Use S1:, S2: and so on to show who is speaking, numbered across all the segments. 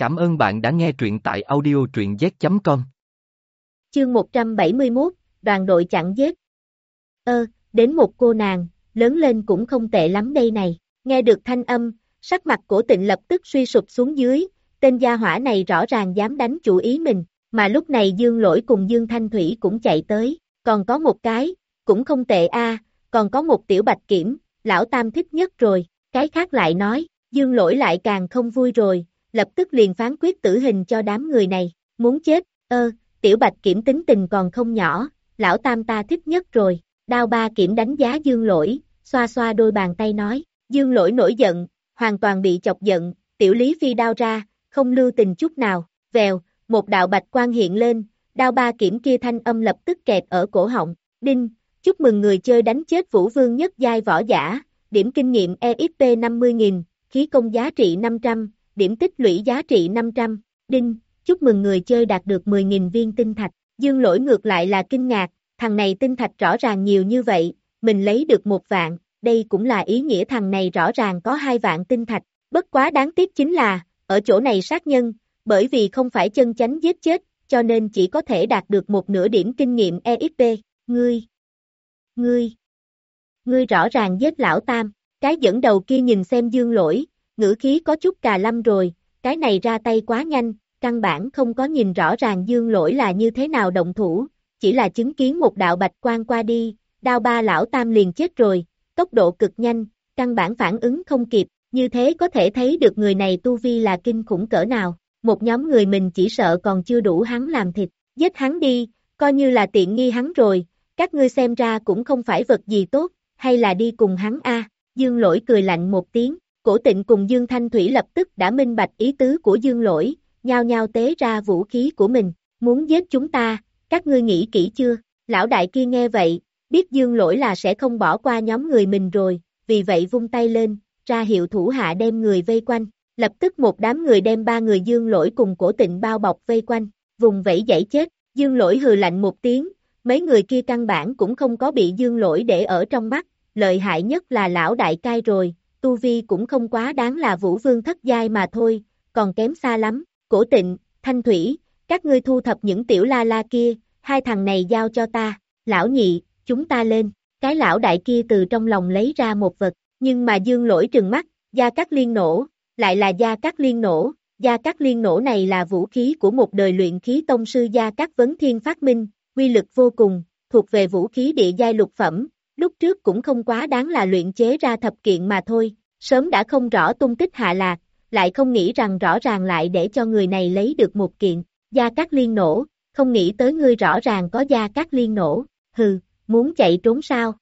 S1: Cảm ơn bạn đã nghe truyện tại audio truyện z.com.
S2: Chương 171, đoàn đội chặn giết. Ơ, đến một cô nàng, lớn lên cũng không tệ lắm đây này. Nghe được thanh âm, sắc mặt của tịnh lập tức suy sụp xuống dưới, tên gia hỏa này rõ ràng dám đánh chủ ý mình, mà lúc này Dương Lỗi cùng Dương Thanh Thủy cũng chạy tới, còn có một cái, cũng không tệ a, còn có một tiểu bạch kiểm, lão tam thích nhất rồi, cái khác lại nói, Dương Lỗi lại càng không vui rồi, lập tức liền phán quyết tử hình cho đám người này, muốn chết, ơ, tiểu bạch kiểm tính tình còn không nhỏ, lão tam ta thích nhất rồi, đao ba kiểm đánh giá Dương Lỗi, xoa xoa đôi bàn tay nói, Dương Lỗi nổi giận, hoàn toàn bị chọc giận, tiểu lý phi đao ra, không lưu tình chút nào, vèo, một đạo bạch quang hiện lên, đao ba kiểm kia thanh âm lập tức kẹt ở cổ họng, đinh, chúc mừng người chơi đánh chết vũ vương nhất giai võ giả, điểm kinh nghiệm EXP 50.000, khí công giá trị 500, điểm tích lũy giá trị 500, đinh, chúc mừng người chơi đạt được 10.000 viên tinh thạch, dương lỗi ngược lại là kinh ngạc, thằng này tinh thạch rõ ràng nhiều như vậy, mình lấy được một vạn, đây cũng là ý nghĩa thằng này rõ ràng có hai vạn tinh thạch, bất quá đáng tiếc chính là, ở chỗ này sát nhân, bởi vì không phải chân chánh giết chết, cho nên chỉ có thể đạt được một nửa điểm kinh nghiệm EXP, ngươi, ngươi, ngươi rõ ràng giết lão tam, cái dẫn đầu kia nhìn xem dương lỗi, ngữ khí có chút cà lâm rồi, cái này ra tay quá nhanh, căn bản không có nhìn rõ ràng dương lỗi là như thế nào động thủ, chỉ là chứng kiến một đạo bạch quan qua đi, đao ba lão tam liền chết rồi, tốc độ cực nhanh, căn bản phản ứng không kịp, như thế có thể thấy được người này tu vi là kinh khủng cỡ nào, một nhóm người mình chỉ sợ còn chưa đủ hắn làm thịt, giết hắn đi, coi như là tiện nghi hắn rồi, các ngươi xem ra cũng không phải vật gì tốt, hay là đi cùng hắn a Dương lỗi cười lạnh một tiếng, cổ tịnh cùng Dương Thanh Thủy lập tức đã minh bạch ý tứ của Dương lỗi, nhao nhao tế ra vũ khí của mình, muốn giết chúng ta, các ngươi nghĩ kỹ chưa, lão đại kia nghe vậy, biết Dương lỗi là sẽ không bỏ qua nhóm người mình rồi, vì vậy vung tay lên, ra hiệu thủ hạ đem người vây quanh, lập tức một đám người đem ba người Dương lỗi cùng cổ tịnh bao bọc vây quanh, vùng vẫy dãy chết, Dương lỗi hừ lạnh một tiếng, mấy người kia căn bản cũng không có bị Dương lỗi để ở trong mắt, lợi hại nhất là lão đại cai rồi, tu vi cũng không quá đáng là vũ vương thất giai mà thôi, còn kém xa lắm, cổ tịnh, thanh thủy, các ngươi thu thập những tiểu la la kia, hai thằng này giao cho ta, lão nhị, chúng ta lên, cái lão đại kia từ trong lòng lấy ra một vật, nhưng mà dương lỗi trừng mắt, gia cắt liên nổ, lại là gia cắt liên nổ, gia cắt liên nổ này là vũ khí của một đời luyện khí tông sư gia cắt vấn thiên phát minh, quy lực vô cùng, thuộc về vũ khí địa giai lục phẩm, lúc trước cũng không quá đáng là luyện chế ra thập kiện mà thôi, sớm đã không rõ tung tích hạ lạc, lại không nghĩ rằng rõ ràng lại để cho người này lấy được một kiện, gia cát liên nổ, không nghĩ tới ngươi rõ ràng có gia cát liên nổ, hừ, muốn chạy trốn sao?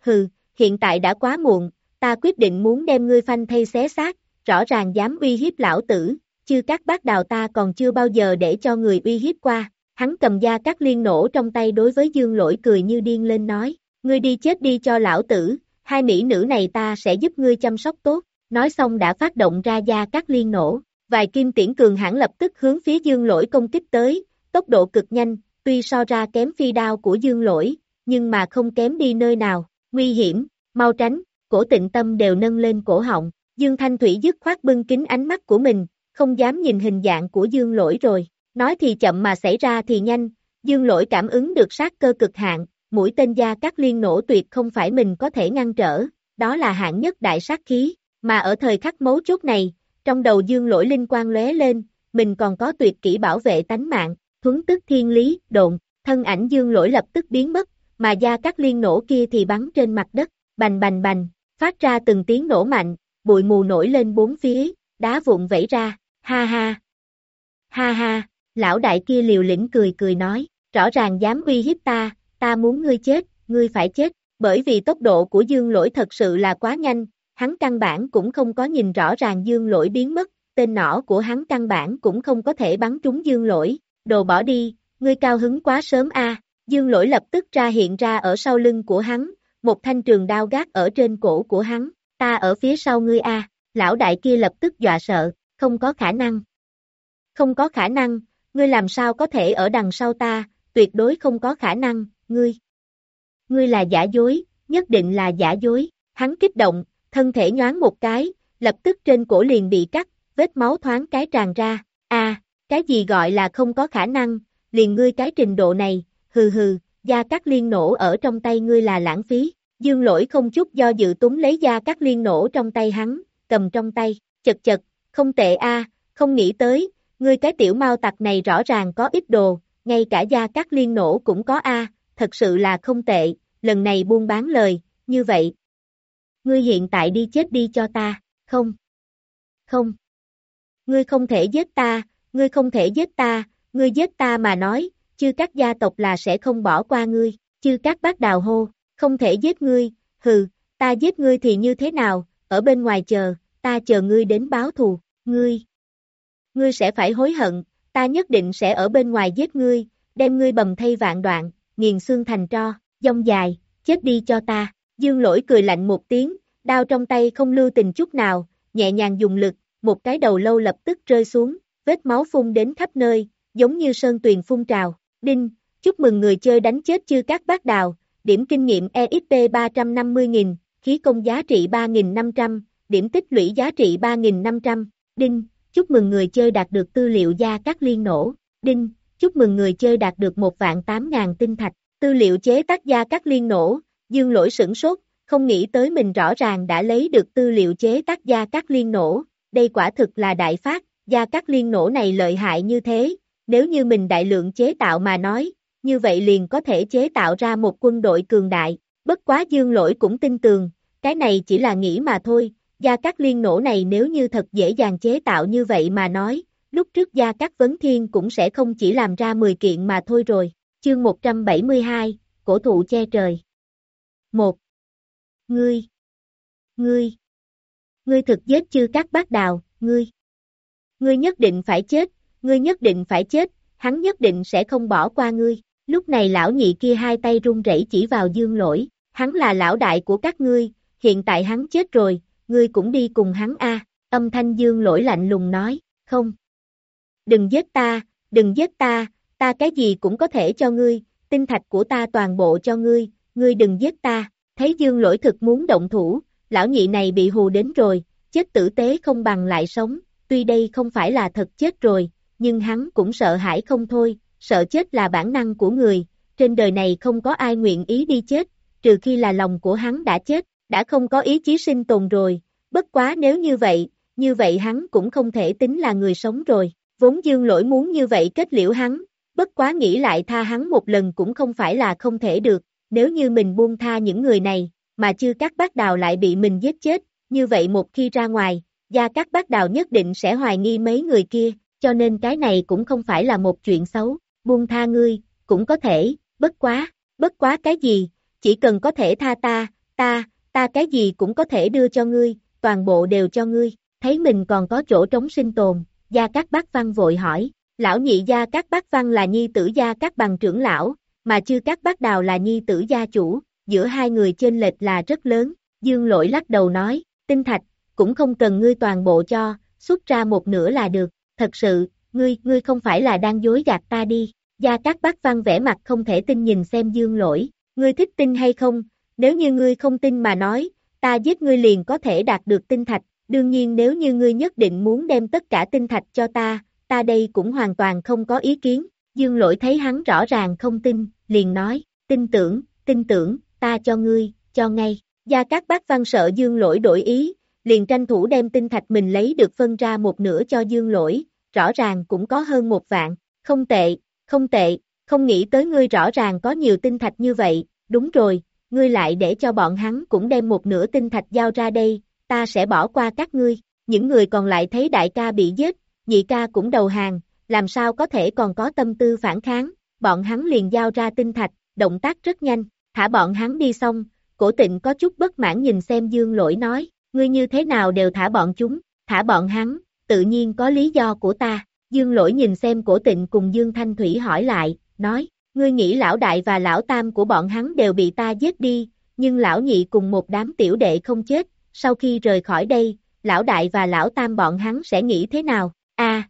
S2: Hừ, hiện tại đã quá muộn, ta quyết định muốn đem ngươi phanh thay xé xác, rõ ràng dám uy hiếp lão tử, chứ các bác đào ta còn chưa bao giờ để cho người uy hiếp qua, hắn cầm gia các liên nổ trong tay đối với dương lỗi cười như điên lên nói, ngươi đi chết đi cho lão tử, hai mỹ nữ này ta sẽ giúp ngươi chăm sóc tốt, nói xong đã phát động ra gia các liên nổ, vài kim tiễn cường hãn lập tức hướng phía dương lỗi công kích tới, tốc độ cực nhanh, tuy so ra kém phi đao của dương lỗi, nhưng mà không kém đi nơi nào, nguy hiểm, mau tránh, cổ tịnh tâm đều nâng lên cổ họng, dương thanh thủy dứt khoát bưng kính ánh mắt của mình, không dám nhìn hình dạng của dương lỗi rồi, nói thì chậm mà xảy ra thì nhanh, dương lỗi cảm ứng được sát cơ cực hạn, mũi tên gia các liên nổ tuyệt không phải mình có thể ngăn trở, đó là hạng nhất đại sát khí, mà ở thời khắc mấu chốt này, trong đầu dương lỗi linh quang lóe lên, mình còn có tuyệt kỹ bảo vệ tánh mạng, thuấn tức thiên lý, độn, thân ảnh dương lỗi lập tức biến mất, mà gia các liên nổ kia thì bắn trên mặt đất, bành bành bành, phát ra từng tiếng nổ mạnh, bụi mù nổi lên bốn phía, đá vụn vẩy ra, ha ha, ha ha, lão đại kia liều lĩnh cười cười nói, rõ ràng dám uy hiếp ta, ta muốn ngươi chết, ngươi phải chết, bởi vì tốc độ của dương lỗi thật sự là quá nhanh, hắn căn bản cũng không có nhìn rõ ràng dương lỗi biến mất, tên nỏ của hắn căn bản cũng không có thể bắn trúng dương lỗi, đồ bỏ đi, ngươi cao hứng quá sớm a. Dương lỗi lập tức ra hiện ra ở sau lưng của hắn, một thanh trường đao gác ở trên cổ của hắn, ta ở phía sau ngươi a. Lão đại kia lập tức dọa sợ, không có khả năng. Không có khả năng, ngươi làm sao có thể ở đằng sau ta, tuyệt đối không có khả năng, ngươi. Ngươi là giả dối, nhất định là giả dối, hắn kích động, thân thể nhoáng một cái, lập tức trên cổ liền bị cắt, vết máu thoáng cái tràn ra, a cái gì gọi là không có khả năng, liền ngươi cái trình độ này, hừ hừ, da cắt liên nổ ở trong tay ngươi là lãng phí, dương lỗi không chút do dự túng lấy da cắt liên nổ trong tay hắn, cầm trong tay, chật chật, không tệ a không nghĩ tới, ngươi cái tiểu mau tặc này rõ ràng có ít đồ, ngay cả da cắt liên nổ cũng có a thật sự là không tệ, lần này buôn bán lời, như vậy. Ngươi hiện tại đi chết đi cho ta, không? Không. Ngươi không thể giết ta, ngươi không thể giết ta, ngươi giết ta mà nói, chư các gia tộc là sẽ không bỏ qua ngươi, chư các bác đào hô, không thể giết ngươi, hừ, ta giết ngươi thì như thế nào, ở bên ngoài chờ, ta chờ ngươi đến báo thù, ngươi. Ngươi sẽ phải hối hận, ta nhất định sẽ ở bên ngoài giết ngươi, đem ngươi bầm thay vạn đoạn, nghiền xương thành tro, dông dài, chết đi cho ta, dương lỗi cười lạnh một tiếng, đao trong tay không lưu tình chút nào, nhẹ nhàng dùng lực, một cái đầu lâu lập tức rơi xuống, vết máu phun đến khắp nơi, giống như sơn tuyền phun trào, đinh, chúc mừng người chơi đánh chết chư các bác đào, điểm kinh nghiệm EXP 350.000, khí công giá trị 3.500, điểm tích lũy giá trị 3.500, đinh, chúc mừng người chơi đạt được tư liệu gia các liên nổ, đinh, chúc mừng người chơi đạt được một vạn 8.000 tinh thạch, tư liệu chế tác gia các liên nổ, dương lỗi sửng sốt, không nghĩ tới mình rõ ràng đã lấy được tư liệu chế tác gia các liên nổ, đây quả thực là đại phát, gia các liên nổ này lợi hại như thế, nếu như mình đại lượng chế tạo mà nói, như vậy liền có thể chế tạo ra một quân đội cường đại, bất quá dương lỗi cũng tin tường, cái này chỉ là nghĩ mà thôi, gia các liên nổ này nếu như thật dễ dàng chế tạo như vậy mà nói, lúc trước gia các vấn thiên cũng sẽ không chỉ làm ra 10 kiện mà thôi rồi, chương 172, cổ thụ che trời. 1. Ngươi, ngươi, ngươi thực giết chư các bác đào, ngươi, ngươi nhất định phải chết, ngươi nhất định phải chết, hắn nhất định sẽ không bỏ qua ngươi. Lúc này lão nhị kia hai tay run rẩy chỉ vào dương lỗi, hắn là lão đại của các ngươi, hiện tại hắn chết rồi, ngươi cũng đi cùng hắn a. âm thanh dương lỗi lạnh lùng nói, không. Đừng giết ta, đừng giết ta, ta cái gì cũng có thể cho ngươi, tinh thạch của ta toàn bộ cho ngươi, ngươi đừng giết ta, thấy dương lỗi thực muốn động thủ, lão nhị này bị hù đến rồi, chết tử tế không bằng lại sống, tuy đây không phải là thật chết rồi, nhưng hắn cũng sợ hãi không thôi, sợ chết là bản năng của người, trên đời này không có ai nguyện ý đi chết, trừ khi là lòng của hắn đã chết, đã không có ý chí sinh tồn rồi, bất quá nếu như vậy, như vậy hắn cũng không thể tính là người sống rồi, vốn dương lỗi muốn như vậy kết liễu hắn, bất quá nghĩ lại tha hắn một lần cũng không phải là không thể được, nếu như mình buông tha những người này, mà chưa các bác đào lại bị mình giết chết, như vậy một khi ra ngoài, gia các bác đào nhất định sẽ hoài nghi mấy người kia, cho nên cái này cũng không phải là một chuyện xấu, buông tha ngươi, cũng có thể, bất quá, bất quá cái gì, chỉ cần có thể tha ta, ta, ta cái gì cũng có thể đưa cho ngươi, toàn bộ đều cho ngươi, thấy mình còn có chỗ trống sinh tồn, gia cát bác văn vội hỏi, lão nhị gia cát bác văn là nhi tử gia cát bằng trưởng lão, mà chưa cát bác đào là nhi tử gia chủ, giữa hai người trên lệch là rất lớn, dương lỗi lắc đầu nói, tinh thạch, cũng không cần ngươi toàn bộ cho, xuất ra một nửa là được, thật sự, ngươi, ngươi không phải là đang dối gạt ta đi, gia cát bác văn vẽ mặt không thể tin nhìn xem dương lỗi, ngươi thích tin hay không, nếu như ngươi không tin mà nói, ta giết ngươi liền có thể đạt được tinh thạch, đương nhiên nếu như ngươi nhất định muốn đem tất cả tinh thạch cho ta, ta đây cũng hoàn toàn không có ý kiến, dương lỗi thấy hắn rõ ràng không tin, liền nói, tin tưởng, tin tưởng, ta cho ngươi, cho ngay, gia các bác văn sợ dương lỗi đổi ý, liền tranh thủ đem tinh thạch mình lấy được phân ra một nửa cho dương lỗi, rõ ràng cũng có hơn một vạn, không tệ, không tệ, không nghĩ tới ngươi rõ ràng có nhiều tinh thạch như vậy, đúng rồi, ngươi lại để cho bọn hắn cũng đem một nửa tinh thạch giao ra đây, ta sẽ bỏ qua các ngươi, những người còn lại thấy đại ca bị giết, nhị ca cũng đầu hàng, làm sao có thể còn có tâm tư phản kháng, bọn hắn liền giao ra tinh thạch, động tác rất nhanh, thả bọn hắn đi xong, cổ tịnh có chút bất mãn nhìn xem dương lỗi nói, ngươi như thế nào đều thả bọn chúng, thả bọn hắn, tự nhiên có lý do của ta, dương lỗi nhìn xem cổ tịnh cùng dương thanh thủy hỏi lại, nói, ngươi nghĩ lão đại và lão tam của bọn hắn đều bị ta giết đi, nhưng lão nhị cùng một đám tiểu đệ không chết, sau khi rời khỏi đây, lão đại và lão tam bọn hắn sẽ nghĩ thế nào, a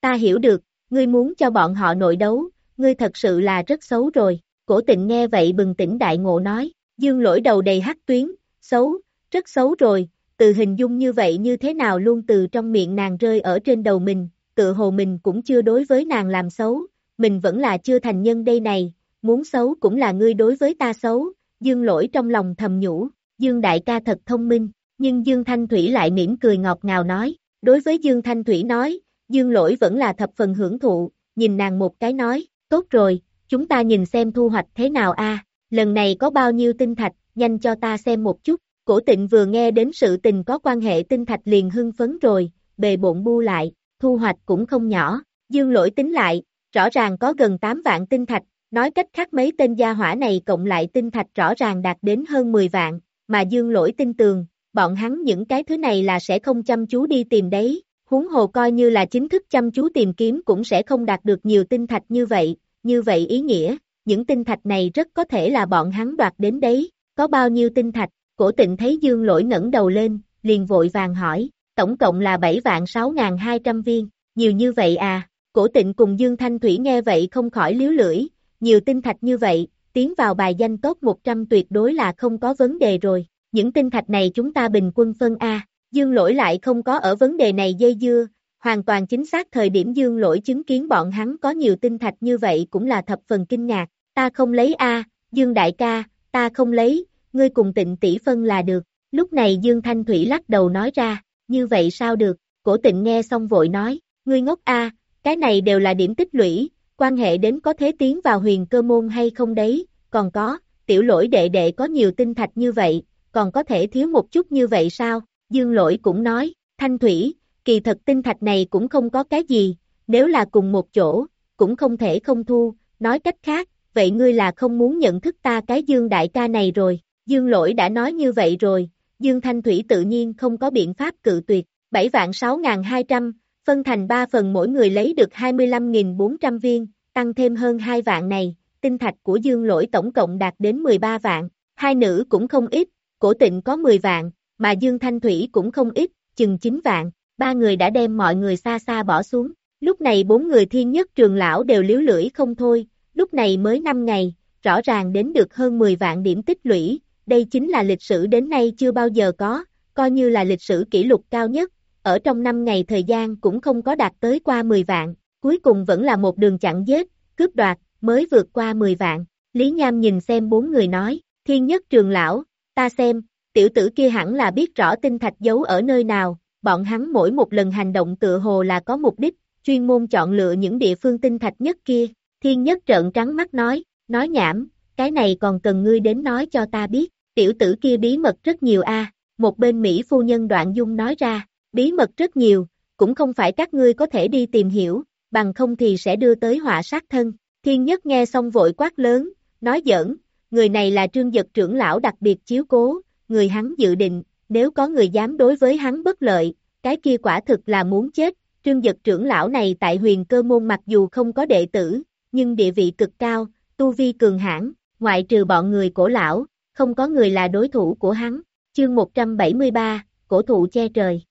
S2: ta hiểu được, ngươi muốn cho bọn họ nội đấu, ngươi thật sự là rất xấu rồi, cổ tịnh nghe vậy bừng tỉnh đại ngộ nói, dương lỗi đầu đầy hắc tuyến, xấu, rất xấu rồi, từ hình dung như vậy như thế nào luôn từ trong miệng nàng rơi ở trên đầu mình, tự hồ mình cũng chưa đối với nàng làm xấu, mình vẫn là chưa thành nhân đây này, muốn xấu cũng là ngươi đối với ta xấu, dương lỗi trong lòng thầm nhủ, dương đại ca thật thông minh, nhưng dương thanh thủy lại mỉm cười ngọt ngào nói, đối với dương thanh thủy nói, dương lỗi vẫn là thập phần hưởng thụ, nhìn nàng một cái nói, tốt rồi, chúng ta nhìn xem thu hoạch thế nào a lần này có bao nhiêu tinh thạch, nhanh cho ta xem một chút, cổ tịnh vừa nghe đến sự tình có quan hệ tinh thạch liền hưng phấn rồi, bề bộn bu lại, thu hoạch cũng không nhỏ, dương lỗi tính lại, rõ ràng có gần 8 vạn tinh thạch, nói cách khác mấy tên gia hỏa này cộng lại tinh thạch rõ ràng đạt đến hơn 10 vạn, mà dương lỗi tin tường, bọn hắn những cái thứ này là sẽ không chăm chú đi tìm đấy, huống hồ coi như là chính thức chăm chú tìm kiếm cũng sẽ không đạt được nhiều tinh thạch như vậy, như vậy ý nghĩa, những tinh thạch này rất có thể là bọn hắn đoạt đến đấy, có bao nhiêu tinh thạch, cổ tịnh thấy dương lỗi ngẩng đầu lên, liền vội vàng hỏi, tổng cộng là 7 vạn 6.200 viên, nhiều như vậy à, cổ tịnh cùng Dương Thanh Thủy nghe vậy không khỏi liếu lưỡi, nhiều tinh thạch như vậy, tiến vào bài danh tốt 100 tuyệt đối là không có vấn đề rồi, những tinh thạch này chúng ta bình quân phân A, Dương lỗi lại không có ở vấn đề này dây dưa, hoàn toàn chính xác thời điểm Dương lỗi chứng kiến bọn hắn có nhiều tinh thạch như vậy cũng là thập phần kinh ngạc, ta không lấy A, Dương đại ca, ta không lấy, ngươi cùng tịnh tỷ phân là được, lúc này Dương Thanh Thủy lắc đầu nói ra, như vậy sao được, cổ tịnh nghe xong vội nói, ngươi ngốc A, cái này đều là điểm tích lũy, quan hệ đến có thế tiến vào huyền cơ môn hay không đấy, còn có, tiểu lỗi đệ đệ có nhiều tinh thạch như vậy, còn có thể thiếu một chút như vậy sao, dương lỗi cũng nói, thanh thủy, kỳ thật tinh thạch này cũng không có cái gì, nếu là cùng một chỗ, cũng không thể không thu, nói cách khác, vậy ngươi là không muốn nhận thức ta cái dương đại ca này rồi, dương lỗi đã nói như vậy rồi, dương thanh thủy tự nhiên không có biện pháp cự tuyệt, 7 vạn 6.200, phân thành 3 phần mỗi người lấy được 25.400 viên, tăng thêm hơn 2 vạn này, tinh thạch của dương lỗi tổng cộng đạt đến 13 vạn, hai nữ cũng không ít, cổ tịnh có 10 vạn, mà dương thanh thủy cũng không ít, chừng 9 vạn, ba người đã đem mọi người xa xa bỏ xuống, lúc này bốn người thiên nhất trường lão đều liếu lưỡi không thôi, lúc này mới 5 ngày, rõ ràng đến được hơn 10 vạn điểm tích lũy, đây chính là lịch sử đến nay chưa bao giờ có, coi như là lịch sử kỷ lục cao nhất, ở trong 5 ngày thời gian cũng không có đạt tới qua 10 vạn, cuối cùng vẫn là một đường chặn giết, cướp đoạt, mới vượt qua 10 vạn. Lý Nham nhìn xem bốn người nói, thiên nhất trường lão, ta xem, tiểu tử kia hẳn là biết rõ tinh thạch giấu ở nơi nào, bọn hắn mỗi một lần hành động tựa hồ là có mục đích, chuyên môn chọn lựa những địa phương tinh thạch nhất kia. Thiên nhất trợn trắng mắt nói, nói nhảm, cái này còn cần ngươi đến nói cho ta biết, tiểu tử kia bí mật rất nhiều a. một bên Mỹ phu nhân đoạn dung nói ra, bí mật rất nhiều, cũng không phải các ngươi có thể đi tìm hiểu, bằng không thì sẽ đưa tới họa sát thân. Thiên nhất nghe xong vội quát lớn, nói giỡn, người này là trương giật trưởng lão đặc biệt chiếu cố, người hắn dự định, nếu có người dám đối với hắn bất lợi, cái kia quả thực là muốn chết. Trương giật trưởng lão này tại huyền cơ môn mặc dù không có đệ tử, nhưng địa vị cực cao, tu vi cường hãn, ngoại trừ bọn người cổ lão, không có người là đối thủ của hắn. Chương 173, cổ thụ che trời.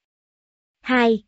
S2: 2.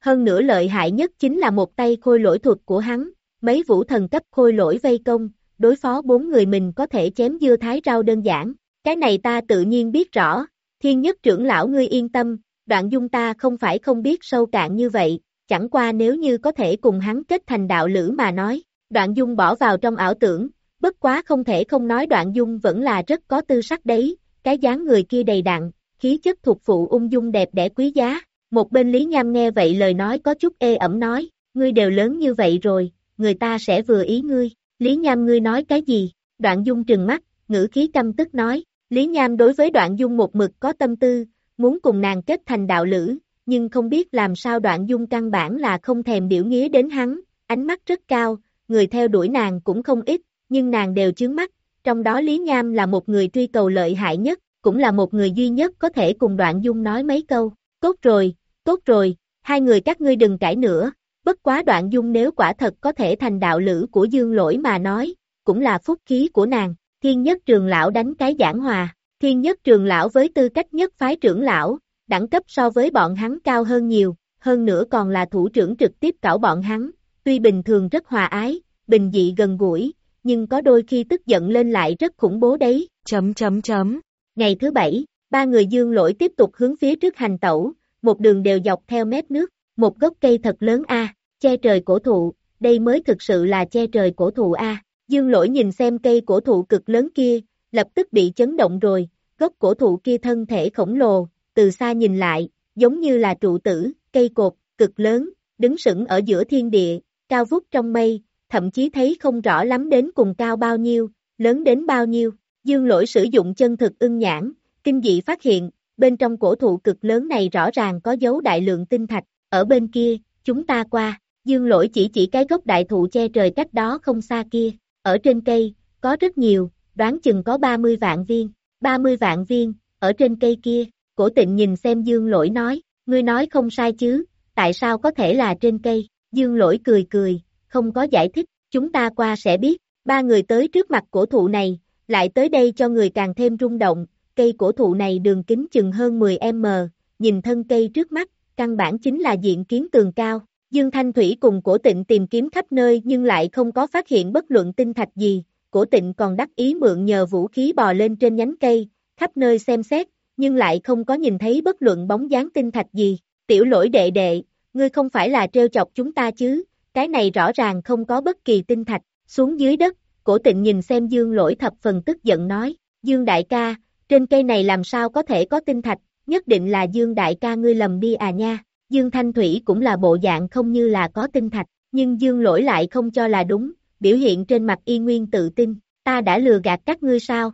S2: Hơn nữa lợi hại nhất chính là một tay khôi lỗi thuật của hắn, mấy vũ thần cấp khôi lỗi vây công, đối phó bốn người mình có thể chém dưa thái rau đơn giản, cái này ta tự nhiên biết rõ, thiên nhất trưởng lão ngươi yên tâm, đoạn dung ta không phải không biết sâu cạn như vậy, chẳng qua nếu như có thể cùng hắn kết thành đạo lữ mà nói, đoạn dung bỏ vào trong ảo tưởng, bất quá không thể không nói đoạn dung vẫn là rất có tư sắc đấy, cái dáng người kia đầy đặn, khí chất thuộc phụ ung dung đẹp đẽ quý giá, một bên Lý Nham nghe vậy lời nói có chút ê ẩm nói, ngươi đều lớn như vậy rồi, người ta sẽ vừa ý ngươi, Lý Nham ngươi nói cái gì, đoạn dung trừng mắt, ngữ khí căm tức nói, Lý Nham đối với đoạn dung một mực có tâm tư, muốn cùng nàng kết thành đạo lữ, nhưng không biết làm sao đoạn dung căn bản là không thèm biểu nghĩa đến hắn, ánh mắt rất cao, người theo đuổi nàng cũng không ít, nhưng nàng đều chướng mắt, trong đó Lý Nham là một người truy cầu lợi hại nhất, cũng là một người duy nhất có thể cùng đoạn dung nói mấy câu, tốt rồi, tốt rồi, hai người các ngươi đừng cãi nữa, bất quá đoạn dung nếu quả thật có thể thành đạo lữ của dương lỗi mà nói, cũng là phúc khí của nàng, thiên nhất trường lão đánh cái giảng hòa, thiên nhất trường lão với tư cách nhất phái trưởng lão, đẳng cấp so với bọn hắn cao hơn nhiều, hơn nữa còn là thủ trưởng trực tiếp cảo bọn hắn, tuy bình thường rất hòa ái, bình dị gần gũi, nhưng có đôi khi tức giận lên lại rất khủng bố đấy, chấm chấm chấm. Ngày thứ bảy, Ba người dương lỗi tiếp tục hướng phía trước hành tẩu, một đường đều dọc theo mép nước, một gốc cây thật lớn a, che trời cổ thụ, đây mới thực sự là che trời cổ thụ a. Dương lỗi nhìn xem cây cổ thụ cực lớn kia, lập tức bị chấn động rồi, gốc cổ thụ kia thân thể khổng lồ, từ xa nhìn lại, giống như là trụ tử, cây cột, cực lớn, đứng sững ở giữa thiên địa, cao vút trong mây, thậm chí thấy không rõ lắm đến cùng cao bao nhiêu, lớn đến bao nhiêu. Dương lỗi sử dụng chân thực ưng nhãn, kinh dị phát hiện, bên trong cổ thụ cực lớn này rõ ràng có dấu đại lượng tinh thạch, ở bên kia, chúng ta qua, dương lỗi chỉ chỉ cái gốc đại thụ che trời cách đó không xa kia, ở trên cây, có rất nhiều, đoán chừng có 30 vạn viên, 30 vạn viên, ở trên cây kia, cổ tịnh nhìn xem dương lỗi nói, ngươi nói không sai chứ, tại sao có thể là trên cây, dương lỗi cười cười, không có giải thích, chúng ta qua sẽ biết, ba người tới trước mặt cổ thụ này, lại tới đây cho người càng thêm rung động, cây cổ thụ này đường kính chừng hơn 10m, nhìn thân cây trước mắt, căn bản chính là diện kiến tường cao. Dương Thanh Thủy cùng cổ tịnh tìm kiếm khắp nơi nhưng lại không có phát hiện bất luận tinh thạch gì, cổ tịnh còn đắc ý mượn nhờ vũ khí bò lên trên nhánh cây, khắp nơi xem xét, nhưng lại không có nhìn thấy bất luận bóng dáng tinh thạch gì. Tiểu lỗi đệ đệ, ngươi không phải là trêu chọc chúng ta chứ, cái này rõ ràng không có bất kỳ tinh thạch, xuống dưới đất, cổ tịnh nhìn xem dương lỗi thập phần tức giận nói, dương đại ca, trên cây này làm sao có thể có tinh thạch, nhất định là dương đại ca ngươi lầm đi à nha, dương thanh thủy cũng là bộ dạng không như là có tinh thạch, nhưng dương lỗi lại không cho là đúng, biểu hiện trên mặt y nguyên tự tin, ta đã lừa gạt các ngươi sao?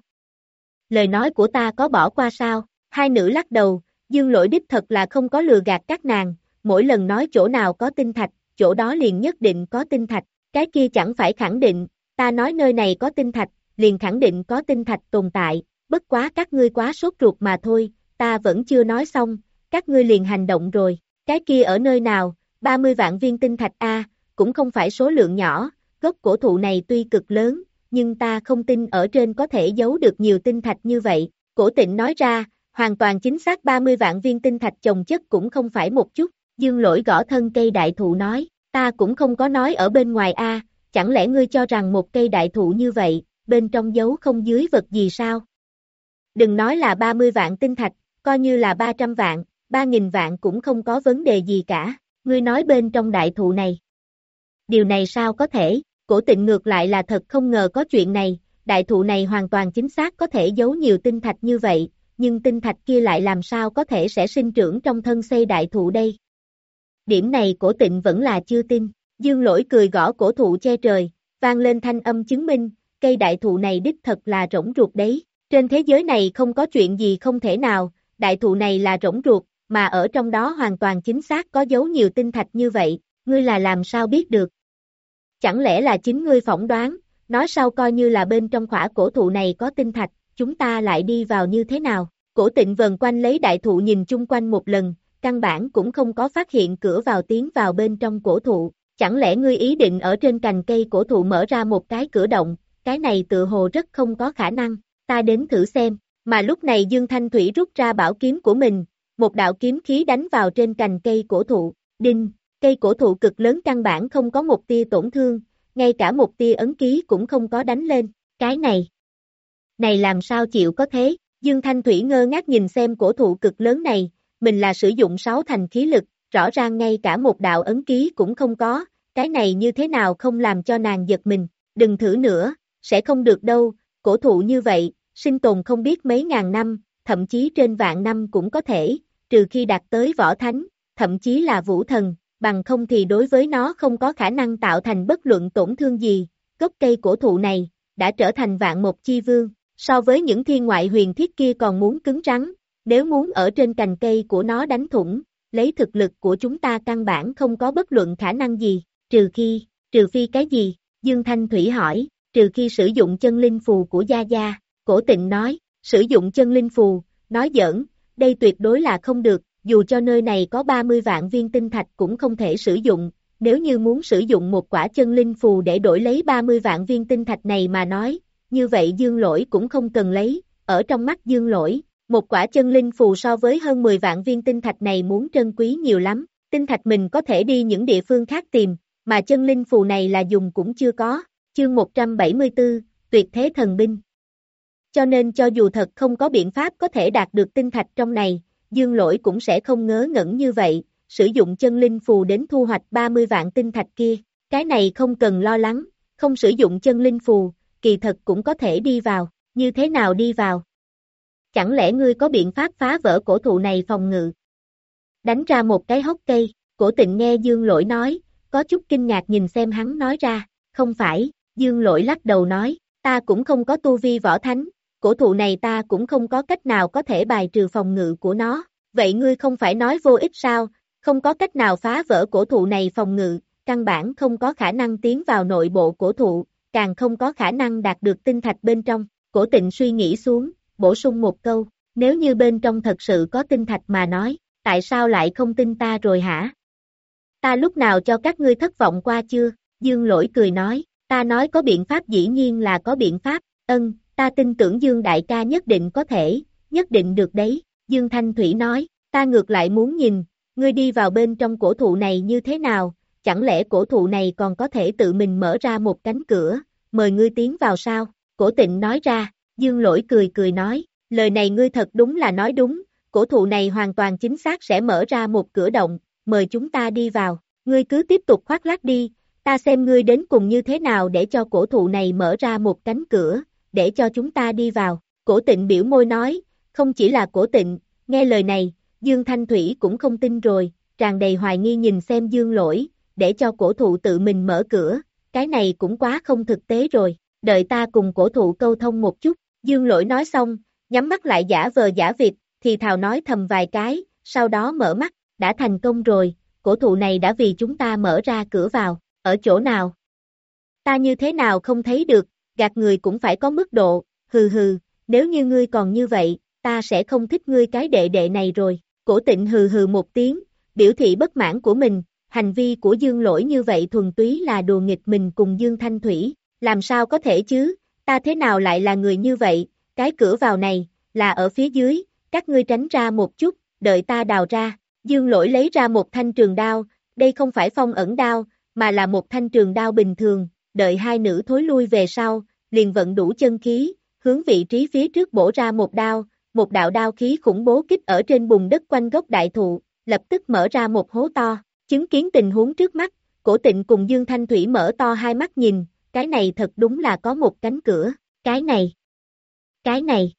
S2: Lời nói của ta có bỏ qua sao? Hai nữ lắc đầu, dương lỗi đích thật là không có lừa gạt các nàng, mỗi lần nói chỗ nào có tinh thạch, chỗ đó liền nhất định có tinh thạch, cái kia chẳng phải khẳng định, ta nói nơi này có tinh thạch, liền khẳng định có tinh thạch tồn tại, bất quá các ngươi quá sốt ruột mà thôi, ta vẫn chưa nói xong, các ngươi liền hành động rồi, cái kia ở nơi nào, 30 vạn viên tinh thạch A, cũng không phải số lượng nhỏ, gốc cổ thụ này tuy cực lớn, nhưng ta không tin ở trên có thể giấu được nhiều tinh thạch như vậy, cổ tịnh nói ra, hoàn toàn chính xác 30 vạn viên tinh thạch chồng chất cũng không phải một chút, dương lỗi gõ thân cây đại thụ nói, ta cũng không có nói ở bên ngoài A, chẳng lẽ ngươi cho rằng một cây đại thụ như vậy, bên trong giấu không dưới vật gì sao? Đừng nói là 30 vạn tinh thạch, coi như là 300 vạn, 3.000 vạn cũng không có vấn đề gì cả, ngươi nói bên trong đại thụ này. Điều này sao có thể, cổ tịnh ngược lại là thật không ngờ có chuyện này, đại thụ này hoàn toàn chính xác có thể giấu nhiều tinh thạch như vậy, nhưng tinh thạch kia lại làm sao có thể sẽ sinh trưởng trong thân xây đại thụ đây. Điểm này cổ tịnh vẫn là chưa tin, dương lỗi cười gõ cổ thụ che trời, vang lên thanh âm chứng minh, cây đại thụ này đích thật là rỗng ruột đấy, trên thế giới này không có chuyện gì không thể nào, đại thụ này là rỗng ruột, mà ở trong đó hoàn toàn chính xác có dấu nhiều tinh thạch như vậy, ngươi là làm sao biết được? Chẳng lẽ là chính ngươi phỏng đoán, nói sau coi như là bên trong khỏa cổ thụ này có tinh thạch, chúng ta lại đi vào như thế nào? Cổ tịnh vần quanh lấy đại thụ nhìn chung quanh một lần, căn bản cũng không có phát hiện cửa vào tiến vào bên trong cổ thụ, chẳng lẽ ngươi ý định ở trên cành cây cổ thụ mở ra một cái cửa động, cái này tự hồ rất không có khả năng, ta đến thử xem, mà lúc này Dương Thanh Thủy rút ra bảo kiếm của mình, một đạo kiếm khí đánh vào trên cành cây cổ thụ, đinh, cây cổ thụ cực lớn căn bản không có một tia tổn thương, ngay cả một tia ấn ký cũng không có đánh lên, cái này, này làm sao chịu có thế, Dương Thanh Thủy ngơ ngác nhìn xem cổ thụ cực lớn này, mình là sử dụng sáu thành khí lực, rõ ràng ngay cả một đạo ấn ký cũng không có, cái này như thế nào không làm cho nàng giật mình, đừng thử nữa, sẽ không được đâu, cổ thụ như vậy, sinh tồn không biết mấy ngàn năm, thậm chí trên vạn năm cũng có thể, trừ khi đạt tới võ thánh, thậm chí là vũ thần, bằng không thì đối với nó không có khả năng tạo thành bất luận tổn thương gì, gốc cây cổ thụ này, đã trở thành vạn một chi vương, so với những thiên ngoại huyền thiết kia còn muốn cứng rắn, nếu muốn ở trên cành cây của nó đánh thủng, lấy thực lực của chúng ta căn bản không có bất luận khả năng gì, trừ khi, trừ phi cái gì, Dương Thanh Thủy hỏi, trừ khi sử dụng chân linh phù của Gia Gia, cổ tịnh nói, sử dụng chân linh phù, nói giỡn, đây tuyệt đối là không được, dù cho nơi này có 30 vạn viên tinh thạch cũng không thể sử dụng, nếu như muốn sử dụng một quả chân linh phù để đổi lấy 30 vạn viên tinh thạch này mà nói, như vậy dương lỗi cũng không cần lấy, ở trong mắt dương lỗi, một quả chân linh phù so với hơn 10 vạn viên tinh thạch này muốn trân quý nhiều lắm, tinh thạch mình có thể đi những địa phương khác tìm, mà chân linh phù này là dùng cũng chưa có, chương 174, tuyệt thế thần binh cho nên cho dù thật không có biện pháp có thể đạt được tinh thạch trong này, dương lỗi cũng sẽ không ngớ ngẩn như vậy, sử dụng chân linh phù đến thu hoạch 30 vạn tinh thạch kia, cái này không cần lo lắng, không sử dụng chân linh phù, kỳ thật cũng có thể đi vào, như thế nào đi vào? Chẳng lẽ ngươi có biện pháp phá vỡ cổ thụ này phòng ngự? Đánh ra một cái hốc cây, cổ tịnh nghe dương lỗi nói, có chút kinh ngạc nhìn xem hắn nói ra, không phải, dương lỗi lắc đầu nói, ta cũng không có tu vi võ thánh, cổ thụ này ta cũng không có cách nào có thể bài trừ phòng ngự của nó, vậy ngươi không phải nói vô ích sao, không có cách nào phá vỡ cổ thụ này phòng ngự, căn bản không có khả năng tiến vào nội bộ cổ thụ, càng không có khả năng đạt được tinh thạch bên trong, cổ tịnh suy nghĩ xuống, bổ sung một câu, nếu như bên trong thật sự có tinh thạch mà nói, tại sao lại không tin ta rồi hả? Ta lúc nào cho các ngươi thất vọng qua chưa? Dương lỗi cười nói, ta nói có biện pháp dĩ nhiên là có biện pháp, ân, ta tin tưởng Dương đại ca nhất định có thể, nhất định được đấy, Dương Thanh Thủy nói, ta ngược lại muốn nhìn, ngươi đi vào bên trong cổ thụ này như thế nào, chẳng lẽ cổ thụ này còn có thể tự mình mở ra một cánh cửa, mời ngươi tiến vào sao, cổ tịnh nói ra, Dương lỗi cười cười nói, lời này ngươi thật đúng là nói đúng, cổ thụ này hoàn toàn chính xác sẽ mở ra một cửa động, mời chúng ta đi vào, ngươi cứ tiếp tục khoác lác đi, ta xem ngươi đến cùng như thế nào để cho cổ thụ này mở ra một cánh cửa, để cho chúng ta đi vào, cổ tịnh biểu môi nói, không chỉ là cổ tịnh, nghe lời này, Dương Thanh Thủy cũng không tin rồi, tràn đầy hoài nghi nhìn xem Dương lỗi, để cho cổ thụ tự mình mở cửa, cái này cũng quá không thực tế rồi, đợi ta cùng cổ thụ câu thông một chút, Dương lỗi nói xong, nhắm mắt lại giả vờ giả vịt, thì thào nói thầm vài cái, sau đó mở mắt, đã thành công rồi, cổ thụ này đã vì chúng ta mở ra cửa vào, ở chỗ nào? Ta như thế nào không thấy được, gạt người cũng phải có mức độ, hừ hừ, nếu như ngươi còn như vậy, ta sẽ không thích ngươi cái đệ đệ này rồi, cổ tịnh hừ hừ một tiếng, biểu thị bất mãn của mình, hành vi của Dương lỗi như vậy thuần túy là đùa nghịch mình cùng Dương Thanh Thủy, làm sao có thể chứ, ta thế nào lại là người như vậy, cái cửa vào này, là ở phía dưới, các ngươi tránh ra một chút, đợi ta đào ra, Dương lỗi lấy ra một thanh trường đao, đây không phải phong ẩn đao, mà là một thanh trường đao bình thường, đợi hai nữ thối lui về sau, liền vận đủ chân khí, hướng vị trí phía trước bổ ra một đao, một đạo đao khí khủng bố kích ở trên bùn đất quanh gốc đại thụ, lập tức mở ra một hố to, chứng kiến tình huống trước mắt, cổ tịnh cùng Dương Thanh Thủy mở to hai mắt nhìn, cái này thật đúng là có một cánh cửa, cái này, cái này,